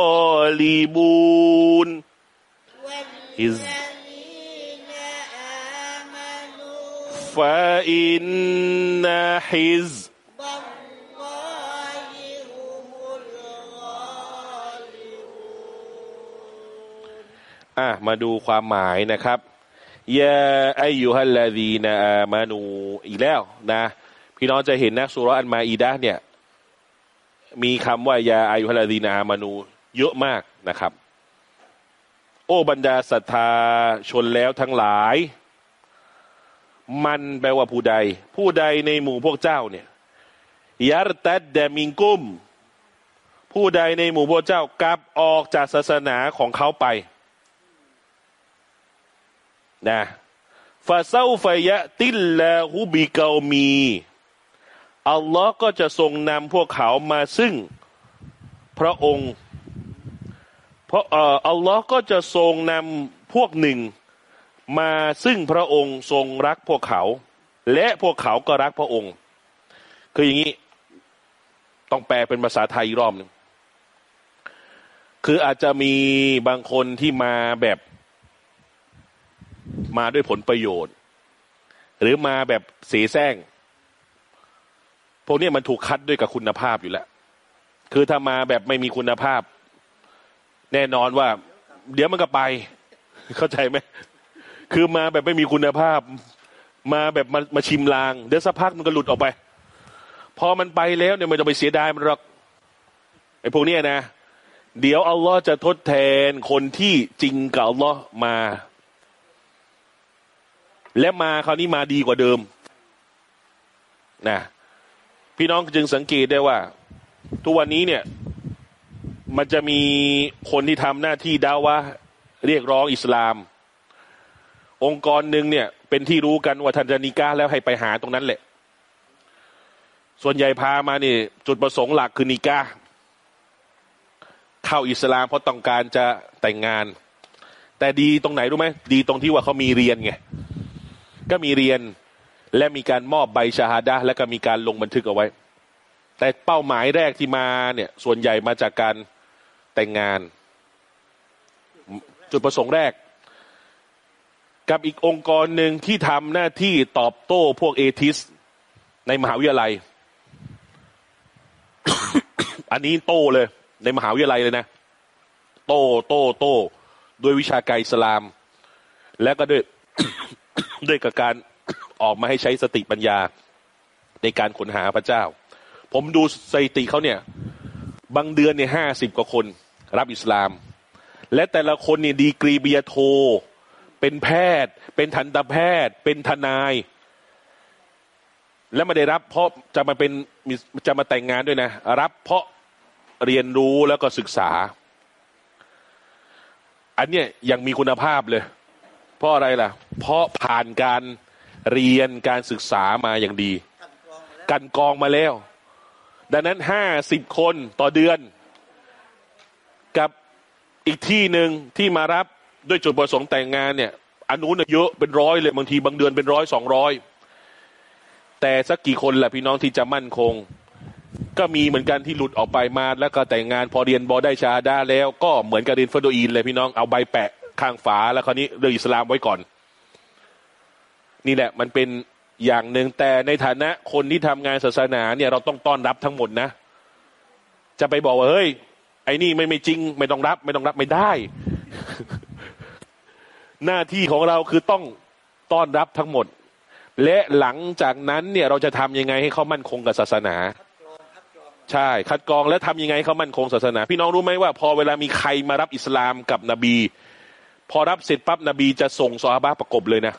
فإن حزب آه มาดูความหมายนะครับ ยาอายุฮัลลาดีนามานูอีกแล้วนะ พี่น้องจะเห็นนะสุรอันมาอีดะเนี่ย มีคำว่ายาอายุฮัลลาดีนาอามานูเยอะมากนะครับ โอ้บรรดาศรัทธาชนแล้วทั้งหลาย มันแปลว่าผู้ใด ผู้ใดในหมู่พวกเจ้าเนี่ยยารตัดเดมิงกุม ผู้ใดในหมู่พวกเจ้ากลับออกจากศาสนาของเขาไป นะฟาเซาฟยะติลลาฮูบิเกามีอัลลอฮ์ก็จะทรงนำพวกเขามาซึ่งพระองค์เพราะเอออัลลอฮ์ก็จะทรงนำพวกหนึ่ง มาซึ่งพระองค์ทรงรักพวกเขา และพวกเขาก็รักพระองค์ คืออย่างนี้ต้องแปลเป็นภาษาไทยอีกรอบหนึ่งคืออาจจะมีบางคนที่มาแบบ มาด้วยผลประโยชน์ หรือมาแบบเสียแซงพวกนี้มันถูกคัดด้วยกับคุณภาพอยู่แล้ว คือถ้ามาแบบไม่มีคุณภาพ แน่นอนว่า เดี๋ยวมันก็ไป เข้าใจไหมคือมาแบบไม่มีคุณภาพ มาแบบมามาชิมลาง เดี๋ยวสักพักมันก็หลุดออกไป พอมันไปแล้วเนี่ยมันจะไปเสียดายมันหรอกไอ้พวกนี้นะเดี๋ยวอัลลอฮ์จะทดแทนคนที่จริงกับอัลลอฮ์มา และมาคราวนี้มาดีกว่าเดิมนะพี่น้องจึงสังเกตได้ว่า ทุกวันนี้เนี่ย มันจะมีคนที่ทำหน้าที่ดาวะเรียกร้องอิสลาม องค์กรหนึ่งเนี่ย เป็นที่รู้กันว่าทันจะนิกาแล้วให้ไปหาตรงนั้นแหละ ส่วนใหญ่พามานี่จุดประสงค์หลักคือนิกาเข้าอิสลามเพราะต้องการจะแต่งงาน แต่ดีตรงไหนรู้ไหมดีตรงที่ว่าเขามีเรียนไง ก็มีเรียนและมีการมอบใบชาฮาดะและก็มีการลงบันทึกเอาไว้ แต่เป้าหมายแรกที่มาเนี่ยส่วนใหญ่มาจากการแต่งงาน จุดประสงค์แรก กับอีกองค์กรหนึ่งที่ทำหน้าที่ตอบโต้พวกเอทิส ในมหาวิทยาลัย อันนี้โตเลย ในมหาวิทยาลัยเลยนะ โตโตโตด้วยวิชาการอิสลาม และก็ด้วย ด้วยกับการออกมาให้ใช้สติปัญญาในการค้นหาพระเจ้า ผมดูสถิติเขาเนี่ย บางเดือนเนี่ยห้าสิบกว่าคน รับอิสลาม และแต่ละคนเนี่ยดีกรีเบียโท เป็นแพทย์ เป็นทันตแพทย์ เป็นทนาย และไม่ได้รับเพราะจะมาเป็นจะมาแต่งงานด้วยนะ รับเพราะเรียนรู้แล้วก็ศึกษา อันเนี้ยยังมีคุณภาพเลย ราะอะไรล่ะ เพราะผ่านการเรียนการศึกษามาอย่างดี กันกองมาแล้ว ดังนั้นห้าสิบคนต่อเดือน กับอีกที่หนึ่งที่มารับด้วยจุดประสงค์แต่งงานเนี่ยอันนู้นเยอะเป็นร้อยเลยบางทีบางเดือนเป็นร้อยสองร้อยแต่สักกี่คนแหละพี่น้องที่จะมั่นคง ก็มีเหมือนกันที่หลุดออกไปมาแล้วก็แต่งงานพอเรียนบอได้ชาดาแล้วก็เหมือนกับเรียนฟโดอีนเลยพี่น้องเอาใบแปะ ข้างฝาแล้วคราวนี้เรื่องอิสลามไว้ก่อน นี่แหละมันเป็นอย่างหนึ่งแต่ในฐานะคนที่ทำงานศาสนาเนี่ยเราต้องต้อนรับทั้งหมดนะ จะไปบอกว่าเฮ้ย ไอ้นี่ไม่ไม่จริง ไม่ต้องรับ ไม่ต้องรับไม่ได้ หน้าที่ของเราคือต้องต้อนรับทั้งหมด และหลังจากนั้นเนี่ยเราจะทำยังไงให้เขามั่นคงกับศาสนาใช่ คัดกรองแล้วทำยังไงให้เขามั่นคงศาสนา พี่น้องรู้ไหมว่าพอเวลามีใครมารับอิสลามกับนบี พอรับเสร็จปั๊บนบีจะส่งซอฮาบะประกบเลยนะ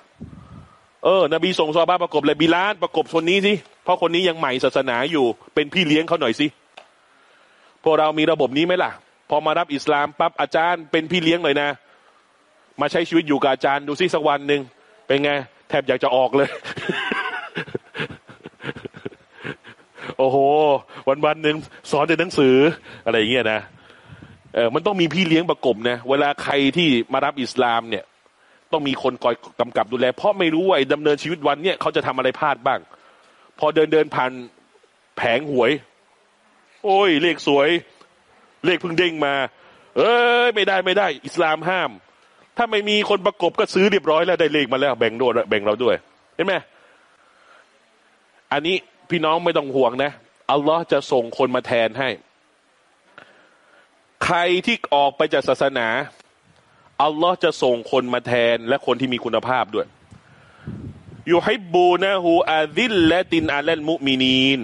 เออ นบีส่งซอฮาบะประกบเลยบิลานประกบคนนี้สิเพราะคนนี้ยังใหม่ศาสนาอยู่ เป็นพี่เลี้ยงเขาหน่อยสิพวกเรามีระบบนี้ไหมล่ะ พอมารับอิสลามปั๊บอาจารย์เป็นพี่เลี้ยงเลยนะ มาใช้ชีวิตอยู่กับอาจารย์ดูสิสักวันหนึ่งเป็นไงแทบอยากจะออกเลย โอ้โห วันวันหนึ่งสอนแต่หนังสืออะไรอย่างเงี้ยนะ เออมันต้องมีพี่เลี้ยงประกบนะเวลาใครที่มารับอิสลามเนี่ย ต้องมีคนคอยกำกับดูแล เพราะไม่รู้ว่าดำเนินชีวิตวันเนี่ยเขาจะทำอะไรพลาดบ้าง พอเดินเดินผ่านแผงหวย โอ้ย เลขสวย เลขเพิ่งเด้งมา เอ้ยไม่ได้ไม่ได้ อิสลามห้าม ถ้าไม่มีคนประกบก็ซื้อเรียบร้อยแล้วได้เลขมาแล้วแบ่งโดนแบ่งเราด้วยเห็นไหมอันนี้พี่น้องไม่ต้องห่วงนะอัลลอฮ์จะส่งคนมาแทนให้ ใครที่ออกไปจากศาสนาอัลลอฮ์จะส่งคนมาแทนและคนที่มีคุณภาพด้วยยูฮิบบูนะฮูอาซิลและตินอาเลนมุมินีน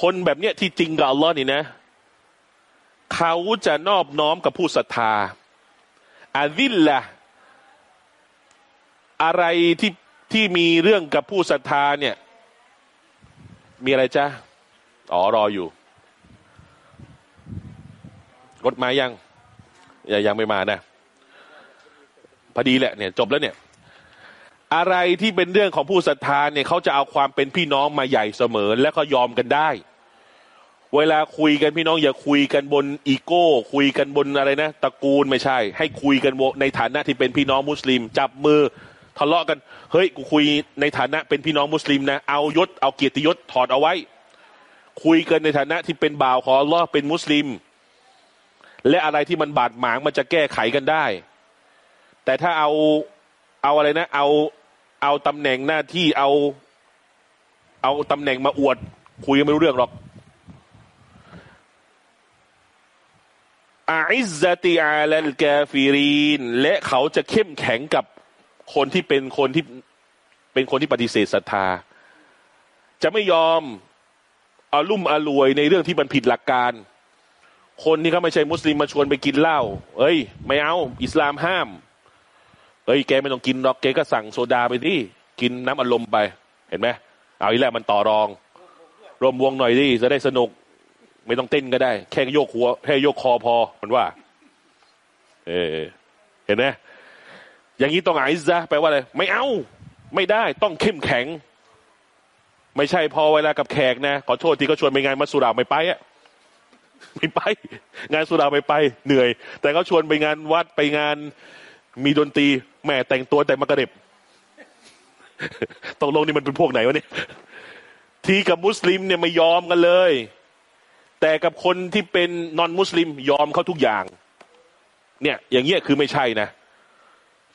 คนแบบเนี้ยที่จริงกับอัลลอฮ์นี่นะ เขาจะนอบน้อมกับผู้ศรัทธาอาซิลละอะไรที่ที่มีเรื่องกับผู้ศรัทธาเนี่ย มีอะไรจ้าอ๋อรออยู่ รถมายังยังยังไม่มานะพอดีแหละเนี่ย จบแล้วเนี่ย อะไรที่เป็นเรื่องของผู้ศรัทธาเนี่ยเขาจะเอาความเป็นพี่น้องมาใหญ่เสมอ และก็ยอมกันได้ เวลาคุยกันพี่น้องอย่าคุยกันบนอีโก้ คุยกันบนอะไรนะตระกูลไม่ใช่ ให้คุยกันในฐานะที่เป็นพี่น้องมุสลิม จับมือทะเลาะกัน เฮ้ยกูคุยในฐานะเป็นพี่น้องมุสลิมนะเอายศเอาเกียรติยศถอดเอาไว้ คุยกันในฐานะที่เป็นบ่าวของอัลลอฮ์เป็นมุสลิม และอะไรที่มันบาดหมางมันจะแก้ไขกันได้ แต่ถ้าเอาเอาอะไรนะ เอาเอาตำแหน่งหน้าที่เอา เอาตำแหน่งมาอวด คุยไม่รู้เรื่องหรอกอาอิซติอาลัลกาฟิรีน และเขาจะเข้มแข็งกับคนที่เป็นคนที่เป็นคนที่ปฏิเสธศรัทธา จะไม่ยอมอารุ่มอรวยในเรื่องที่มันผิดหลักการ คนที่เขาไม่ใช่มุสลิมมาชวนไปกินเหล้าเอ้ย ไม่เอา อิสลามห้าม เอ้ย แกไม่ต้องกินหรอกแกก็สั่งโซดาไปที่กินน้ำอารมณ์ไป เห็นไหมเอาอีกแล้วมันต่อรอง รวมวงหน่อยดิจะได้สนุก ไม่ต้องเต้นก็ได้ แค่โยกหัวแค่โยกคอพอมันว่า เออเห็นไหมอย่างนี้ต้องไอซะแปลว่าอะไรไม่เอา ไม่ได้ต้องเข้มแข็ง ไม่ใช่พอเวลากับแขกนะขอโทษที่เขาชวนไปงานมัสุราไม่ไปอะ ไม่ไป งานสุราไม่ไปเหนื่อย แต่เขาชวนไปงานวัดไปงานมีดนตรีแหมแต่งตัวแต่มากระเด็บตกลงนี่มันเป็นพวกไหนวะเนี่ยทีกับมุสลิมเนี่ยไม่ยอมกันเลย แต่กับคนที่เป็นนอนมุสลิมยอมเขาทุกอย่าง เนี่ย อย่างเงี้ยคือไม่ใช่นะ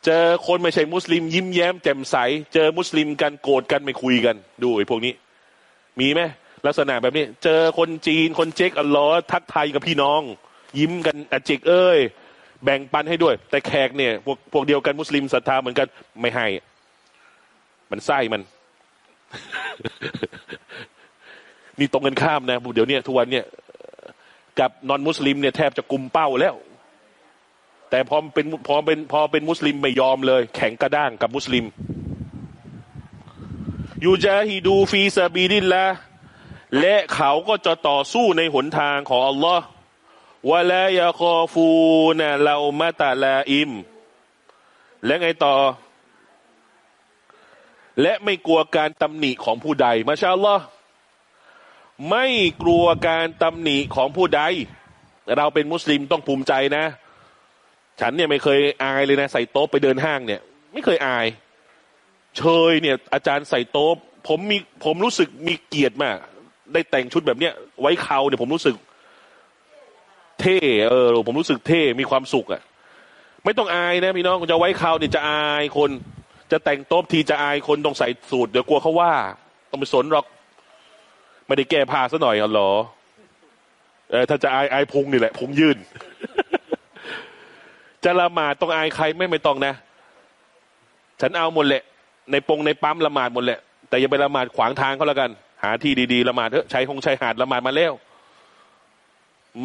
เจอคนไม่ใช่มุสลิม ยิ้มแย้มแจ่มใส เจอมุสลิมกันโกรธกันไม่คุยกัน ดูไอ้พวกนี้ มีไหม ลักษณะแบบนี้ เจอคนจีนคนเจ๊กอัลลอฮ์ทักทายกับพี่น้อง ยิ้มกันอเจกเอ้ย แบ่งปันให้ด้วย แต่แขกเนี่ยพวกพวกเดียวกันมุสลิมศรัทธาเหมือนกันไม่ให้ หมั่นไส้มัน นี่ตรงกันข้ามนะเดี๋ยวนี้ทุกวันเนี่ยกับ non-Muslim เนี่ยแทบจะกุมเป้าแล้ว แต่พอเป็นพอเป็นพอเป็นมุสลิมไม่ยอมเลย แข็งกระด้างกับมุสลิมيجاهدون في سبيل الله และเขาก็จะต่อสู้ในหนทางของอัลลอฮ์ولا يخافونนะเรามาตาลาอิม และไงต่อ และไม่กลัวการตำหนิของผู้ใด มาชาอัลลอฮ์ไม่กลัวการตำหนิของผู้ใด เราเป็นมุสลิมต้องภูมิใจนะ ฉันเนี่ยไม่เคยอายเลยนะ ใส่โต๊ะไปเดินห้างเนี่ย ไม่เคยอาย เชยเนี่ย อาจารย์ใส่โต๊ะผมมีผมรู้สึกมีเกียรติมาก ได้แต่งชุดแบบเนี้ยไว้เขาเนี่ยผมรู้สึก เท่เออ ผมรู้สึกเท่มีความสุขอะ่ะ ไม่ต้องอายนะพี่น้องจะไว้เขาเนี่ยจะอายคน จะแต่งโต๊ะทีจะอายคนต้องใส่สูตรเดี๋ยวกลัวเขาว่า ต้องไปสนหรอก ไม่ได้แก้ผ้าซะหน่อยอ๋อหรอเออถ้าจะอายอายพุงนี่แหละพุงยื่นจะละหมาดต้องอายใครไม่ไม่ต้องนะ ฉันเอาหมดแหละ ในปงในปั๊มละหมาดหมดแหละ แต่อย่าไปละหมาดขวางทางเขาแล้วกัน หาที่ดีๆละหมาดเถอะใช้หงใช้หาดละหมาดมาแล้ว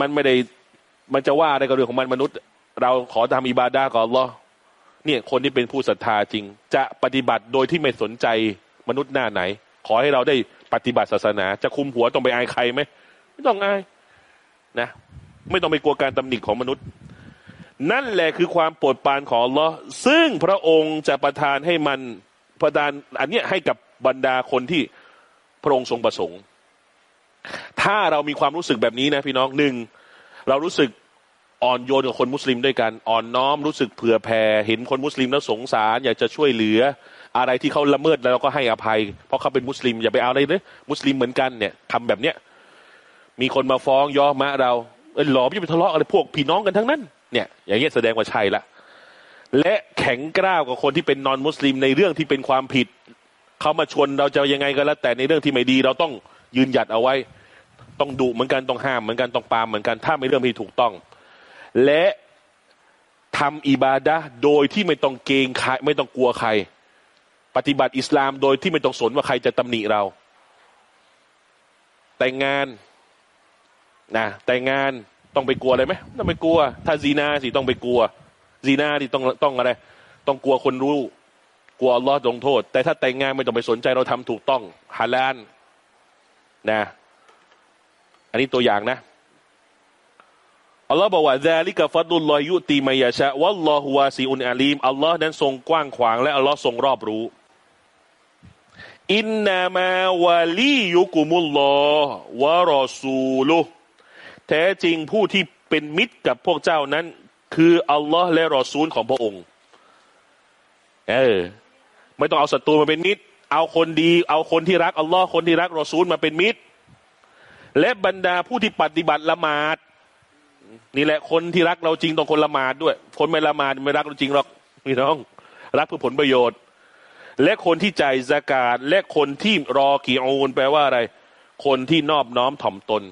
มันไม่ได้มันจะว่าอะไรกับเรื่องของมันมนุษย์ เราขอทำอิบาดาก่อนรอเนี่ยคนที่เป็นผู้ศรัทธาจริง จะปฏิบัติโดยที่ไม่สนใจมนุษย์หน้าไหน ขอให้เราได้ปฏิบัติศาสนา จะคุมหัวต้องไปอายใครไหมไม่ต้องอายนะ ไม่ต้องไปกลัวการตำหนิของมนุษย์ นั่นแหละคือความโปรดปรานของอัลลอฮ์ซึ่งพระองค์จะประทานให้มันประทานอันนี้ให้กับบรรดาคนที่ ระองค์ทรงประสงค์ ถ้าเรามีความรู้สึกแบบนี้นะพี่น้องหนึ่งเรารู้สึกอ่อนโยนกับคนมุสลิมด้วยกัน อ่อนน้อมรู้สึกเผื่อแผ่เห็นคนมุสลิมแล้วสงสาร อยากจะช่วยเหลือ อะไรที่เขาละเมิดแล้วเราก็ให้อภัย เพราะเขาเป็นมุสลิมอย่าไปเอาอะไรเลยมุสลิมเหมือนกันเนี่ยทำแบบเนี้ยมีคนมาฟ้องย่อมะเราเออหลอม่ไปทะเลาะอะไรพวกพี่น้องกันทั้งนั้นเนี่ยอย่างเงี้ยแสดงว่าใช่ละและแข็งกร้าวกับคนที่เป็นนอนมุสลิมในเรื่องที่เป็นความผิด เขามาชวนเราจะยังไงก็แล้ว แต่ในเรื่องที่ไม่ดี เราต้องยืนหยัดเอาไว้ ต้องดุเหมือนกันต้องห้ามเหมือนกันต้องปามเหมือนกันถ้าไม่เรื่องที่ถูกต้อง และทำอิบาดะโดยที่ไม่ต้องเกรงใครไม่ต้องกลัวใคร ปฏิบัติอิสลามโดยที่ไม่ต้องสนว่าใครจะตำหนิเรา แต่งงานนะแต่งงานต้องไปกลัวอะไรไหมต้องไปกลัว ถ้าซีนาสิต้องไปกลัวซีนาที่ต้องต้องอะไร ต้องกลัวคนรู้ กลัวอัลลอฮ์ลงโทษ แต่ถ้าแต่งงานไม่ต้องไปสนใจเราทำถูกต้องฮาลาลนะ อันนี้ตัวอย่างนะอัลลอฮ์บอกว่าซาลิกะฟัดุลลอยุติมายาชะวัลลอฮุวาซีอุนอาลีมอัลลอฮ์นั้นทรงกว้างขวางและอัลลอฮ์ทรงรอบรู้ อินนามาวาลียุกุมุลลอวะรอซูลุแท้จริงผู้ที่เป็นมิตรกับพวกเจ้านั้น คืออัลลอฮ์และรอซูลของพระองค์ เออ ไม่ต้องเอาศัตรูมาเป็นมิตร เอาคนดี เอาคนที่รักอัลลอฮ์คนที่รักรอซูลมาเป็นมิตร และบรรดาผู้ที่ปฏิบัติละหมาดนี่แหละคนที่รักเราจริงต้องคนละหมาดด้วย คนไม่ละหมาดไม่รักเราจริงหรอกพี่น้อง รักเพื่อผลประโยชน์ และคนที่ใจสกาดและคนที่รอกี่อูนแปลว่าอะไร คนที่นอบน้อมถ่อมตน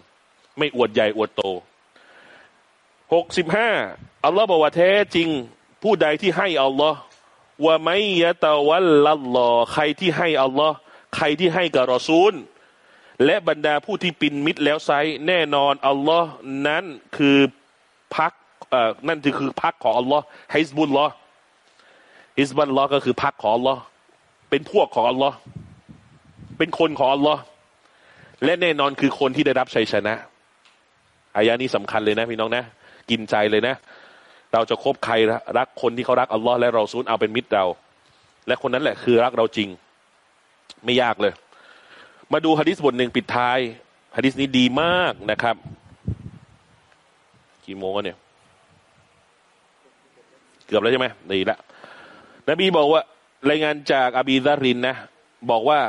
ไม่อวดใหญ่อวดโตหกสิบห้าอัลลอฮ์บอกว่าแท้จริง ผู้ใดที่ให้อัลลอฮ์ ว่าไม่ยะตะวัลลัลอใครที่ให้อัลลอฮ์ใครที่ให้กับรอซูล และบรรดาผู้ที่ปินมิตรแล้วไซแน่นอนอัลลอฮ์นั้นคือพักเอ่อนั่นคือพักของอัลลอฮ์ฮิสบุลลอฮ์ฮิสบุลลอฮ์ก็คือพักของอัลลอฮ์เป็นพวกของอัลลอฮ์เป็นคนของอัลลอฮ์และแน่นอนคือคนที่ได้รับชัยชนะอายะนี้สำคัญเลยนะพี่น้องนะ กินใจเลยนะ เราจะคบใครรักคนที่เขารักอัลลอฮ์และเราซูลเอาเป็นมิตรเรา และคนนั้นแหละคือรักเราจริง ไม่ยากเลย มาดูฮะดิษบทหนึ่งปิดท้ายฮะดิษนี้ดีมากนะครับ กี่โมงแล้วเนี่ย เกือบแล้วใช่ไหมดีล้วนบีบอกว่ารายงานจากอบีดารินนะ บอกว่า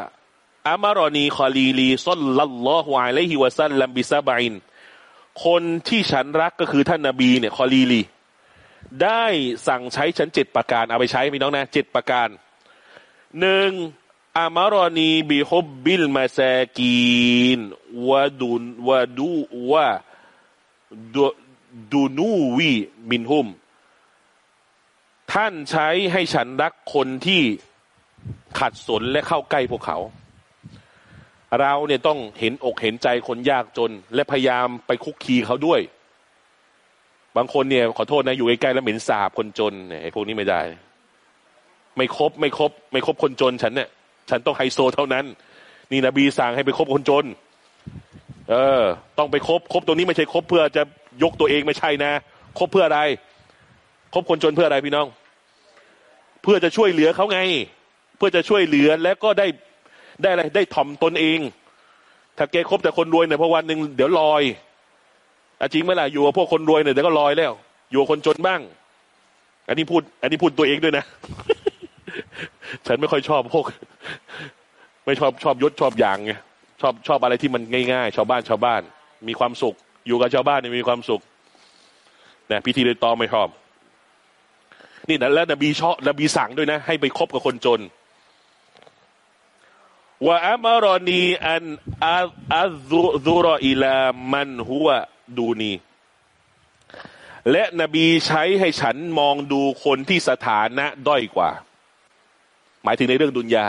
อามารอนีคอลีลีซอลลัลลอฮุอะลัยฮิวะซัลลัมบิซาบินคนที่ฉันรักก็คือท่านนาบีเนี่ยคอลีลี ได้สั่งใช้ฉันเจ็ดประการ เอาไปใช้พี่น้องนะเจ็ดประการหนึ่งอามารอนีบิฮบบิลมาแซกีนวะดุนวะดูวะดูดูนูวีมินหุม ท่านใช้ให้ฉันรักคนที่ขัดสนและเข้าใกล้พวกเขา เราเนี่ยต้องเห็นอกเห็นใจคนยากจน และพยายามไปคุกคีเขาด้วย บางคนเนี่ยขอโทษนะอยู่ใกล้ๆแล้วเหม็นสาบคนจนเนี่ยไอ้พวกนี้ไม่ได้ ไม่ครบไม่ครบ ไม่ครบคนจนฉันเนี่ยฉันต้องไฮโซเท่านั้น นี่นบีสั่งให้ไปคบคนจน เออ ต้องไปคบคบตรงนี้ไม่ใช่คบเพื่อจะยกตัวเองไม่ใช่นะคบเพื่ออะไรคบคนจนเพื่ออะไรพี่น้อง เพื่อจะช่วยเหลือเขาไง เพื่อจะช่วยเหลือแล้วก็ได้ได้อะไรได้ถ่อมตนเอง ถ้าแกคบแต่คนรวยเนี่ยพอวันหนึ่งเดี๋ยวลอย จริงไหมล่ะอยู่กับพวกคนรวยเนี่ยเดี๋ยวก็ลอยแล้ว อยู่คนจนบ้าง อันนี้พูด อันนี้พูดตัวเองด้วยนะ ฉันไม่ค่อยชอบพวก ไม่ชอบชอบยศชอบอย่างไงชอบชอบอะไรที่มันง่ายๆ ชาวบ้านชาวบ้าน มีความสุข อยู่กับชาวบ้านเนี่ยมีความสุขนะพิธีเลยตองไม่ชอบนี่นะแล้วนบีชอบนบีสั่งด้วยนะ ให้ไปคบกับคนจนว่าอัมารอนีอันอัอัซุรออิลามันหัว ดูนี และนบีใช้ให้ฉันมองดูคนที่สถานะด้อยกว่า หมายถึงในเรื่องดุนยา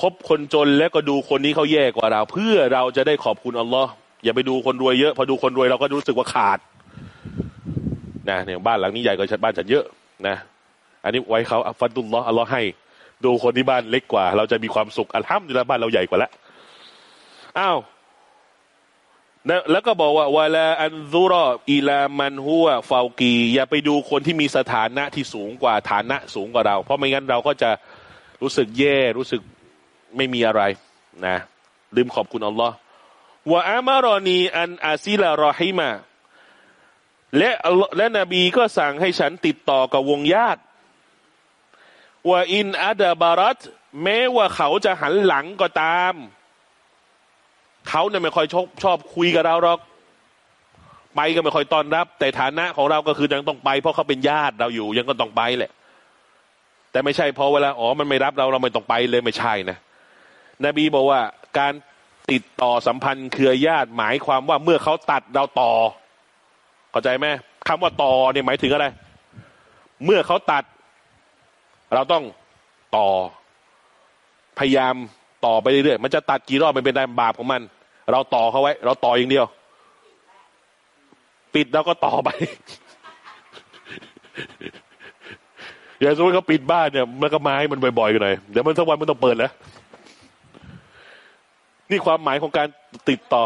คบคนจนแล้วก็ดูคนนี้เขาแย่กว่าเรา เพื่อเราจะได้ขอบคุณอัลลอฮ์อย่าไปดูคนรวยเยอะ พอดูคนรวยเราก็รู้สึกว่าขาดนะเนี่ยบ้านหลังนี้ใหญ่กว่าบ้านฉันเยอะนะ อันนี้ไว้เขาอัฟัดุลลอฮ์อัลลอฮ์ให้ ดูคนที่บ้านเล็กกว่า เราจะมีความสุขอัลฮัมดุลิลละบ้านเราใหญ่กว่าแล้วอ้าว นะแล้วก็บอกว่าวาลาอันซุรออีลามันหัวฟาวกี อย่าไปดูคนที่มีสถานะที่สูงกว่าฐานะสูงกว่าเรา เพราะไม่งั้นเราก็จะรู้สึกแย่รู้สึกไม่มีอะไรนะลืมขอบคุณอัลลอฮ์ว่าอามารอนีอันอาซิลารอฮิมาและและนบีก็สั่งให้ฉันติดต่อกับวงญาติว่าอินอาดาบารัตแม้ว่าเขาจะหันหลังก็ตาม เขาเนี่ยไม่ค่อยชอบชอบคุยกับเราหรอก ไปก็ไม่ค่อยต้อนรับ แต่ฐานะของเราก็คือยังต้องไป เพราะเขาเป็นญาติเราอยู่ ยังก็ต้องไปแหละ แต่ไม่ใช่พอเวลาอ๋อมันไม่รับเราเราไม่ต้องไปเลยไม่ใช่นะนบีบอกว่าการติดต่อสัมพันธ์เครือญาติหมายความว่าเมื่อเขาตัดเราต่อ เข้าใจไหมคำว่าต่อเนี่ยหมายถึงอะไร เมื่อเขาตัด เราต้องต่อ พยายามต่อไปเรื่อยๆ มันจะตัดกี่รอบมันเป็นได้บาปของมัน เราต่อเขาไว้ เราต่ออย่างเดียว ปิดแล้วก็ต่อไปอย่างสมมติเขาปิดบ้านเนี่ยมันก็มาให้มันบ่อยๆกันหน่อยเดี๋ยวมันสักวันมันต้องเปิดแล้ว นี่ความหมายของการติดต่อ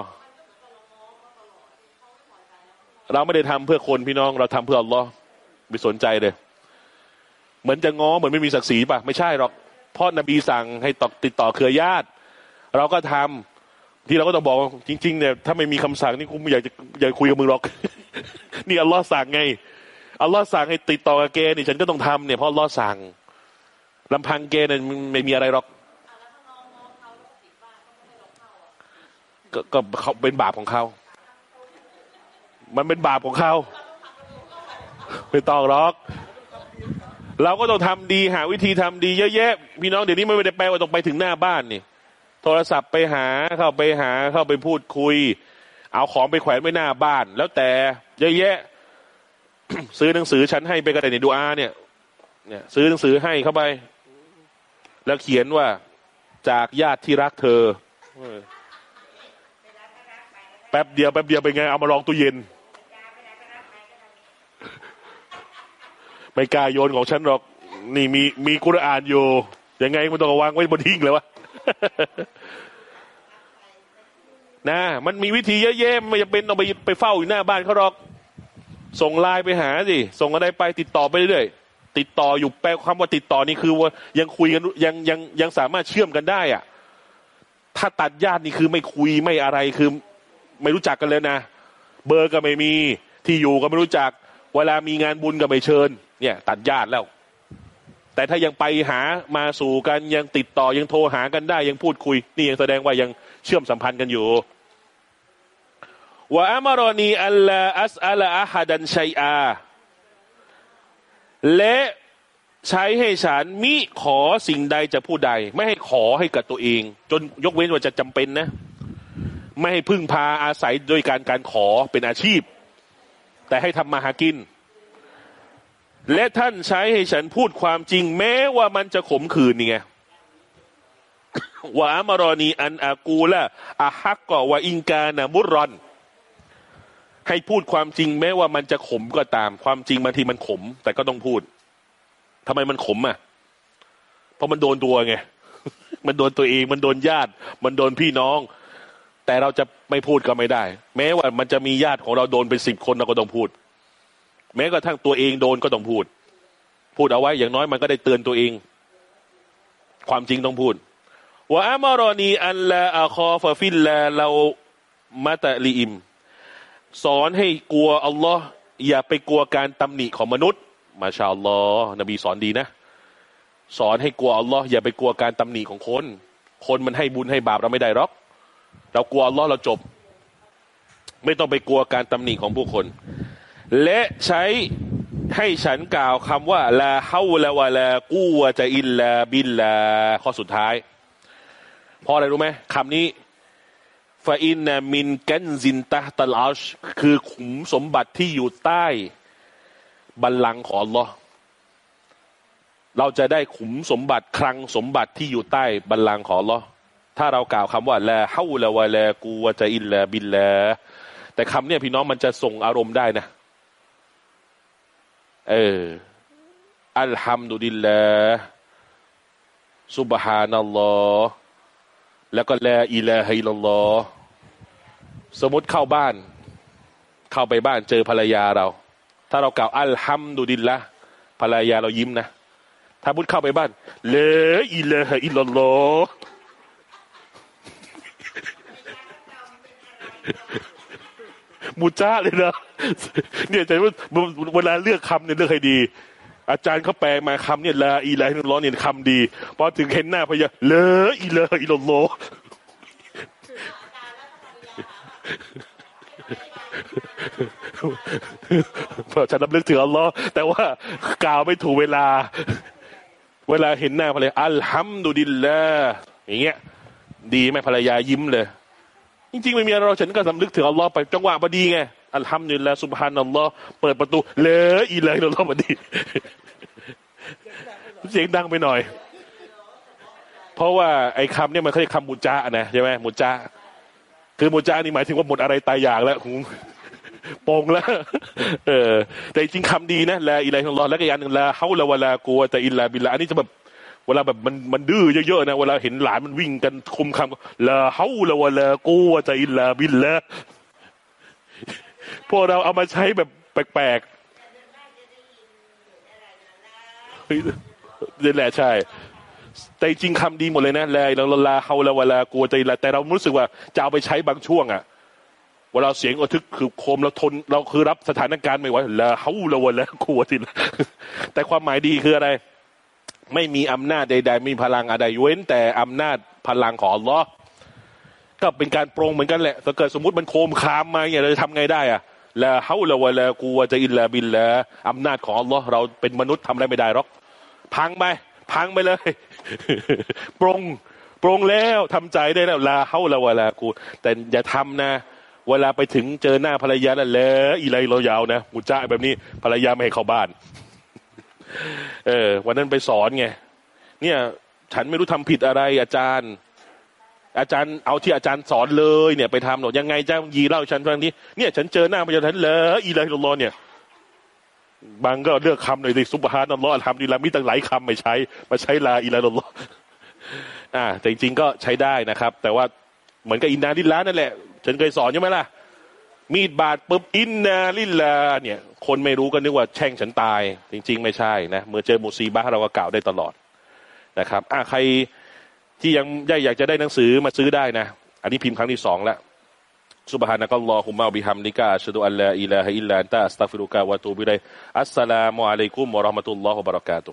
เราไม่ได้ทำเพื่อคนพี่น้อง เราทำเพื่ออัลลอฮ์ไม่สนใจเลย เหมือนจะง้อเหมือนไม่มีศักดิ์ศรีป่ะ ไม่ใช่หรอกเพ่อนบีสั่งให้ตติดต่อเครือญาติ เราก็ทำ ที่เราก็ต้องบอกจริง ๆ เนี่ยถ้าไม่มีคำสั่งนี่กูไม่อยากจะอยากคุยกับมึงหรอก นี่อัลลอฮ์สั่งไงอัลลอฮ์สั่งให้ติดต่อกับแกนี่ฉันก็ต้องทำเนี่ยเพราะอัลลอฮ์สั่งลำพังแกเนี่ยไม่มีอะไรหรอกก็ก็เขาเป็นบาปของเขา มันเป็นบาปของเขาไม่ต้องหรอกเราก็ต้องทำดีหาวิธีทำดีเยอะแยะพี่น้องเดี๋ยวนี้ไม่ได้แปลว่าต้องไปถึงหน้าบ้านนี่ โทรศัพท์ไปหาเข้าไปหาเข้าไปพูดคุย เอาของไปแขวนไว้หน้าบ้าน แล้วแต่เยอะแยะ ซื้อหนังสือฉันให้ไปก็ได้ในดูอาเนี่ย เนี่ย ซื้อหนังสือให้เข้าไป แล้วเขียนว่าจากญาติที่รักเธอแป๊บเดียวแป๊บเดียวเป็นไงเอามาลองตู้เย็น ไม่กล้าโยนของฉันหรอก นี่มีมีกุรอานอยู่ยังไงมันต้องวางไว้บนหิ้งเลยวะ นะ มันมีวิธีเยอะแยะไม่จำเป็นต้องไปไปเฝ้าอยู่หน้าบ้านเขาหรอก ส่งไลน์ไปหาสิส่งอะไรไปติดต่อไปเรื่อยๆติดต่ออยู่แปลความว่าติดต่อนี่คือว่ายังคุยกันยังยังยังสามารถเชื่อมกันได้อะถ้าตัดญาตินี่คือไม่คุยไม่อะไรคือ ไม่รู้จักกันเลยนะ เบอร์ก็ไม่มีที่อยู่ก็ไม่รู้จัก เวลามีงานบุญก็ไม่เชิญ เนี่ย ตัดญาติแล้ว แต่ถ้ายังไปหามาสู่กันยังติดต่อยังโทรหากันได้ยังพูดคุย นี่ยังแสดงว่ายังเชื่อมสัมพันธ์กันอยู่ว่าอัมารอนีอัลลาอัสอัลอาฮัดันชัยอาและใช้ให้ฉันมิขอสิ่งใดจะผู้ใด ไม่ให้ขอให้กับตัวเอง จนยกเว้นว่าจะจำเป็นนะ ไม่ให้พึ่งพาอาศัยโดยการการขอเป็นอาชีพ แต่ให้ทำมาหากิน และท่านใช้ให้ฉันพูดความจริง แม้ว่ามันจะขมขื่นนี่ไงว่าอามารอนีอันอากูละอาฮักกอว่าอิงกานะมุรอน ให้พูดความจริง แม้ว่ามันจะขมก็ตาม ความจริงบางทีมันขม แต่ก็ต้องพูดทำไมมันขมอะ เพราะมันโดนตัวไงมันโดนตัวเองมันโดนญาติ มันโดนพี่น้อง แต่เราจะไม่พูดก็ไม่ได้ แม้ว่ามันจะมีญาติของเราโดนเป็นสิบคนเราก็ต้องพูด แม้กระทั่งตัวเองโดนก็ต้องพูด พูดเอาไว้อย่างน้อยมันก็ได้เตือนตัวเอง ความจริงต้องพูดوأمرني أن لا أخاف في الله เรามาตะลีอิม สอนให้กลัวอัลลอฮ์อย่าไปกลัวการตำหนิของมนุษย์ มาชาอัลลอฮ์นบีสอนดีนะ สอนให้กลัวอัลลอฮ์อย่าไปกลัวการตำหนิของคน คนมันให้บุญให้บาปเราไม่ได้หรอก เรากลัวอัลลอฮ์เราจบ ไม่ต้องไปกลัวการตำหนิของผู้คน และใช้ให้ฉันกล่าวคำว่าลาฮาวลาวะลากูวะจะอิลลาบิลลาข้อสุดท้ายเพราะอะไรรู้ไหมคำนี้ฟาอินนามินกันซินตาตลอชคือขุมสมบัติที่อยู่ใต้บัลลังก์ของ Allah เราจะได้ขุมสมบัติคลังสมบัติที่อยู่ใต้บัลลังก์ของ Allah ถ้าเรากล่าวคำว่าละฮาวละวะลากูวะจะอิลลาบิลลาแต่คำเนี้ยพี่น้องมันจะส่งอารมณ์ได้นะ เอออัลฮัมดุลิลลาسبحان الله แล้วก็ لا إله إلا الله สมมติเข้าบ้าน เข้าไปบ้านเจอภรรยาเรา ถ้าเรากล่าวالحمد لله ภรรยาเรายิ้มนะ ถ้าพูดเข้าไปบ้าน لا إله إلا الله มูจ้าเลยนะเนี่ยใจว่าเวลาเลือกคำเนี่ยเลือกให้ดี อาจารย์เขาแปลมาคำเนี่ยลาอีลาฮิลลอฮ์เนี่ยคำดีพอถึงเห็นหน้าพยาเลอีเลาฮิลลอฮ์เพราะฉันรับเลือกถึงอัลลอฮ์แต่ว่ากล่าวไม่ถูกเวลา เวลาเห็นหน้าภรรยาอัลฮัมดุลิลลาอย่างเงี้ย ดีไหมภรรยายิ้มเลย จริงๆไม่มีอะไรเราฉันก็สำนึกถึงอัลลอฮ์ไปจังหวะพอดีไงอัลฮัมดุลิลลาห์สุบฮานัลลอฮ์เปิดประตูเลออีเลยเราพอดี เสียงดังไปหน่อย เพราะว่าไอ้คำเนี่ยมันเขาเรียกคำมุจานะใช่ไหมมุจาคือมุจานี่หมายถึงว่าหมดอะไรตายอยากแล้วหูโปงแล้ว เออ แต่จริงคำดีนะลาอิลัยฮุลลอฮ์แล้วก็อีกอย่างหนึ่งลาเฮาละวะลากูวะตะอิลลาบิลลาอันนี้จะแบบ เวลาแบบมันมันดื้อเยอะๆนะเวลาเห็นหลานมันวิ่งกันคุมคำลาเฮาละวะลากูวะตะอิลลาบิลลาพวกเราเอามาใช้แบบแปลกๆเฮ้ยนี่แหละใช่ แต่จริงคำดีหมดเลยนะลาอิลาลาเฮาละวะลากูวะตะอิลลาแต่เรารู้สึกว่าจะเอาไปใช้บางช่วงอะเวลาเสียงระทึกคือโคมเราทนเราคือรับสถานการณ์ไม่ไหวละเฮาละวะละกูวะติละแต่ความหมายดีคืออะไร ไม่มีอำนาจใดๆไมมีพลังอะไรเว้น แต่อำนาจพลังของอัลลอฮ์ก็เป็นการปรงเหมือนกันแหละถ้าเกิดสมมติมันโคมคามมาเนี่ยเราจะทำไงได้อะละเฮาละวะละกูวะจะอิลลาบิลละอำนาจของอัลลอฮ์เราเป็นมนุษย์ทำอะไรไม่ได้หรอก พังไปพังไปเลยปรงปรงแล้วทำใจได้แล้วลาเฮาละวะละกู แต่อย่าทำนะ เวลาไปถึงเจอหน้าภรรยาแล้วแหล้วอีไรเรายาวนะมุจ้าแบบนี้ภรรยาไม่ให้เข้าบ้าน เออ วันนั้นไปสอนไงเนี่ย ฉันไม่รู้ทำผิดอะไร อาจารย์ อาจารย์เอาที่อาจารย์สอนเลยเนี่ย ไปทำหนอยังไงเจ้ายีเล่าฉันฟังนี้เนี่ย ฉันเจอหน้าพระเจ้าฉันเลยอีไรเราลอเนี่ย บางก็เลือกคำหน่อยสิซุบฮานัลลอฮ์ทำดีละมีตั้งหลายคำไม่ใช้ มาใช้ลาอีไรเราลออ่าแต่จริงๆก็ใช้ได้นะครับ แต่ว่าเหมือนกับอินนาลิลลานั่นแหละ ฉันเคยสอนใช่ไหมล่ะ มีดบาดปุ๊บอินนาลิลาเนี่ย คนไม่รู้ก็นึกว่าแช่งฉันตาย จริง ๆ ไม่ใช่นะเมื่อเจอมุซีบ้าเราก็กล่าวได้ตลอดนะครับอะใครที่ยังอยากจะได้หนังสือมาซื้อได้นะ อันนี้พิมพ์ครั้งที่สองละวซุบฮานะกัลลอฮุมะบิฮัมลิกาอัชฮุอัลลาอิลาฮิอิลลันตะอัสตัฟิรุกะวะตูบิไลอัสสลามุอะลัยกุมวะราะห์มะตุลลอฮุบะเราะกาตุ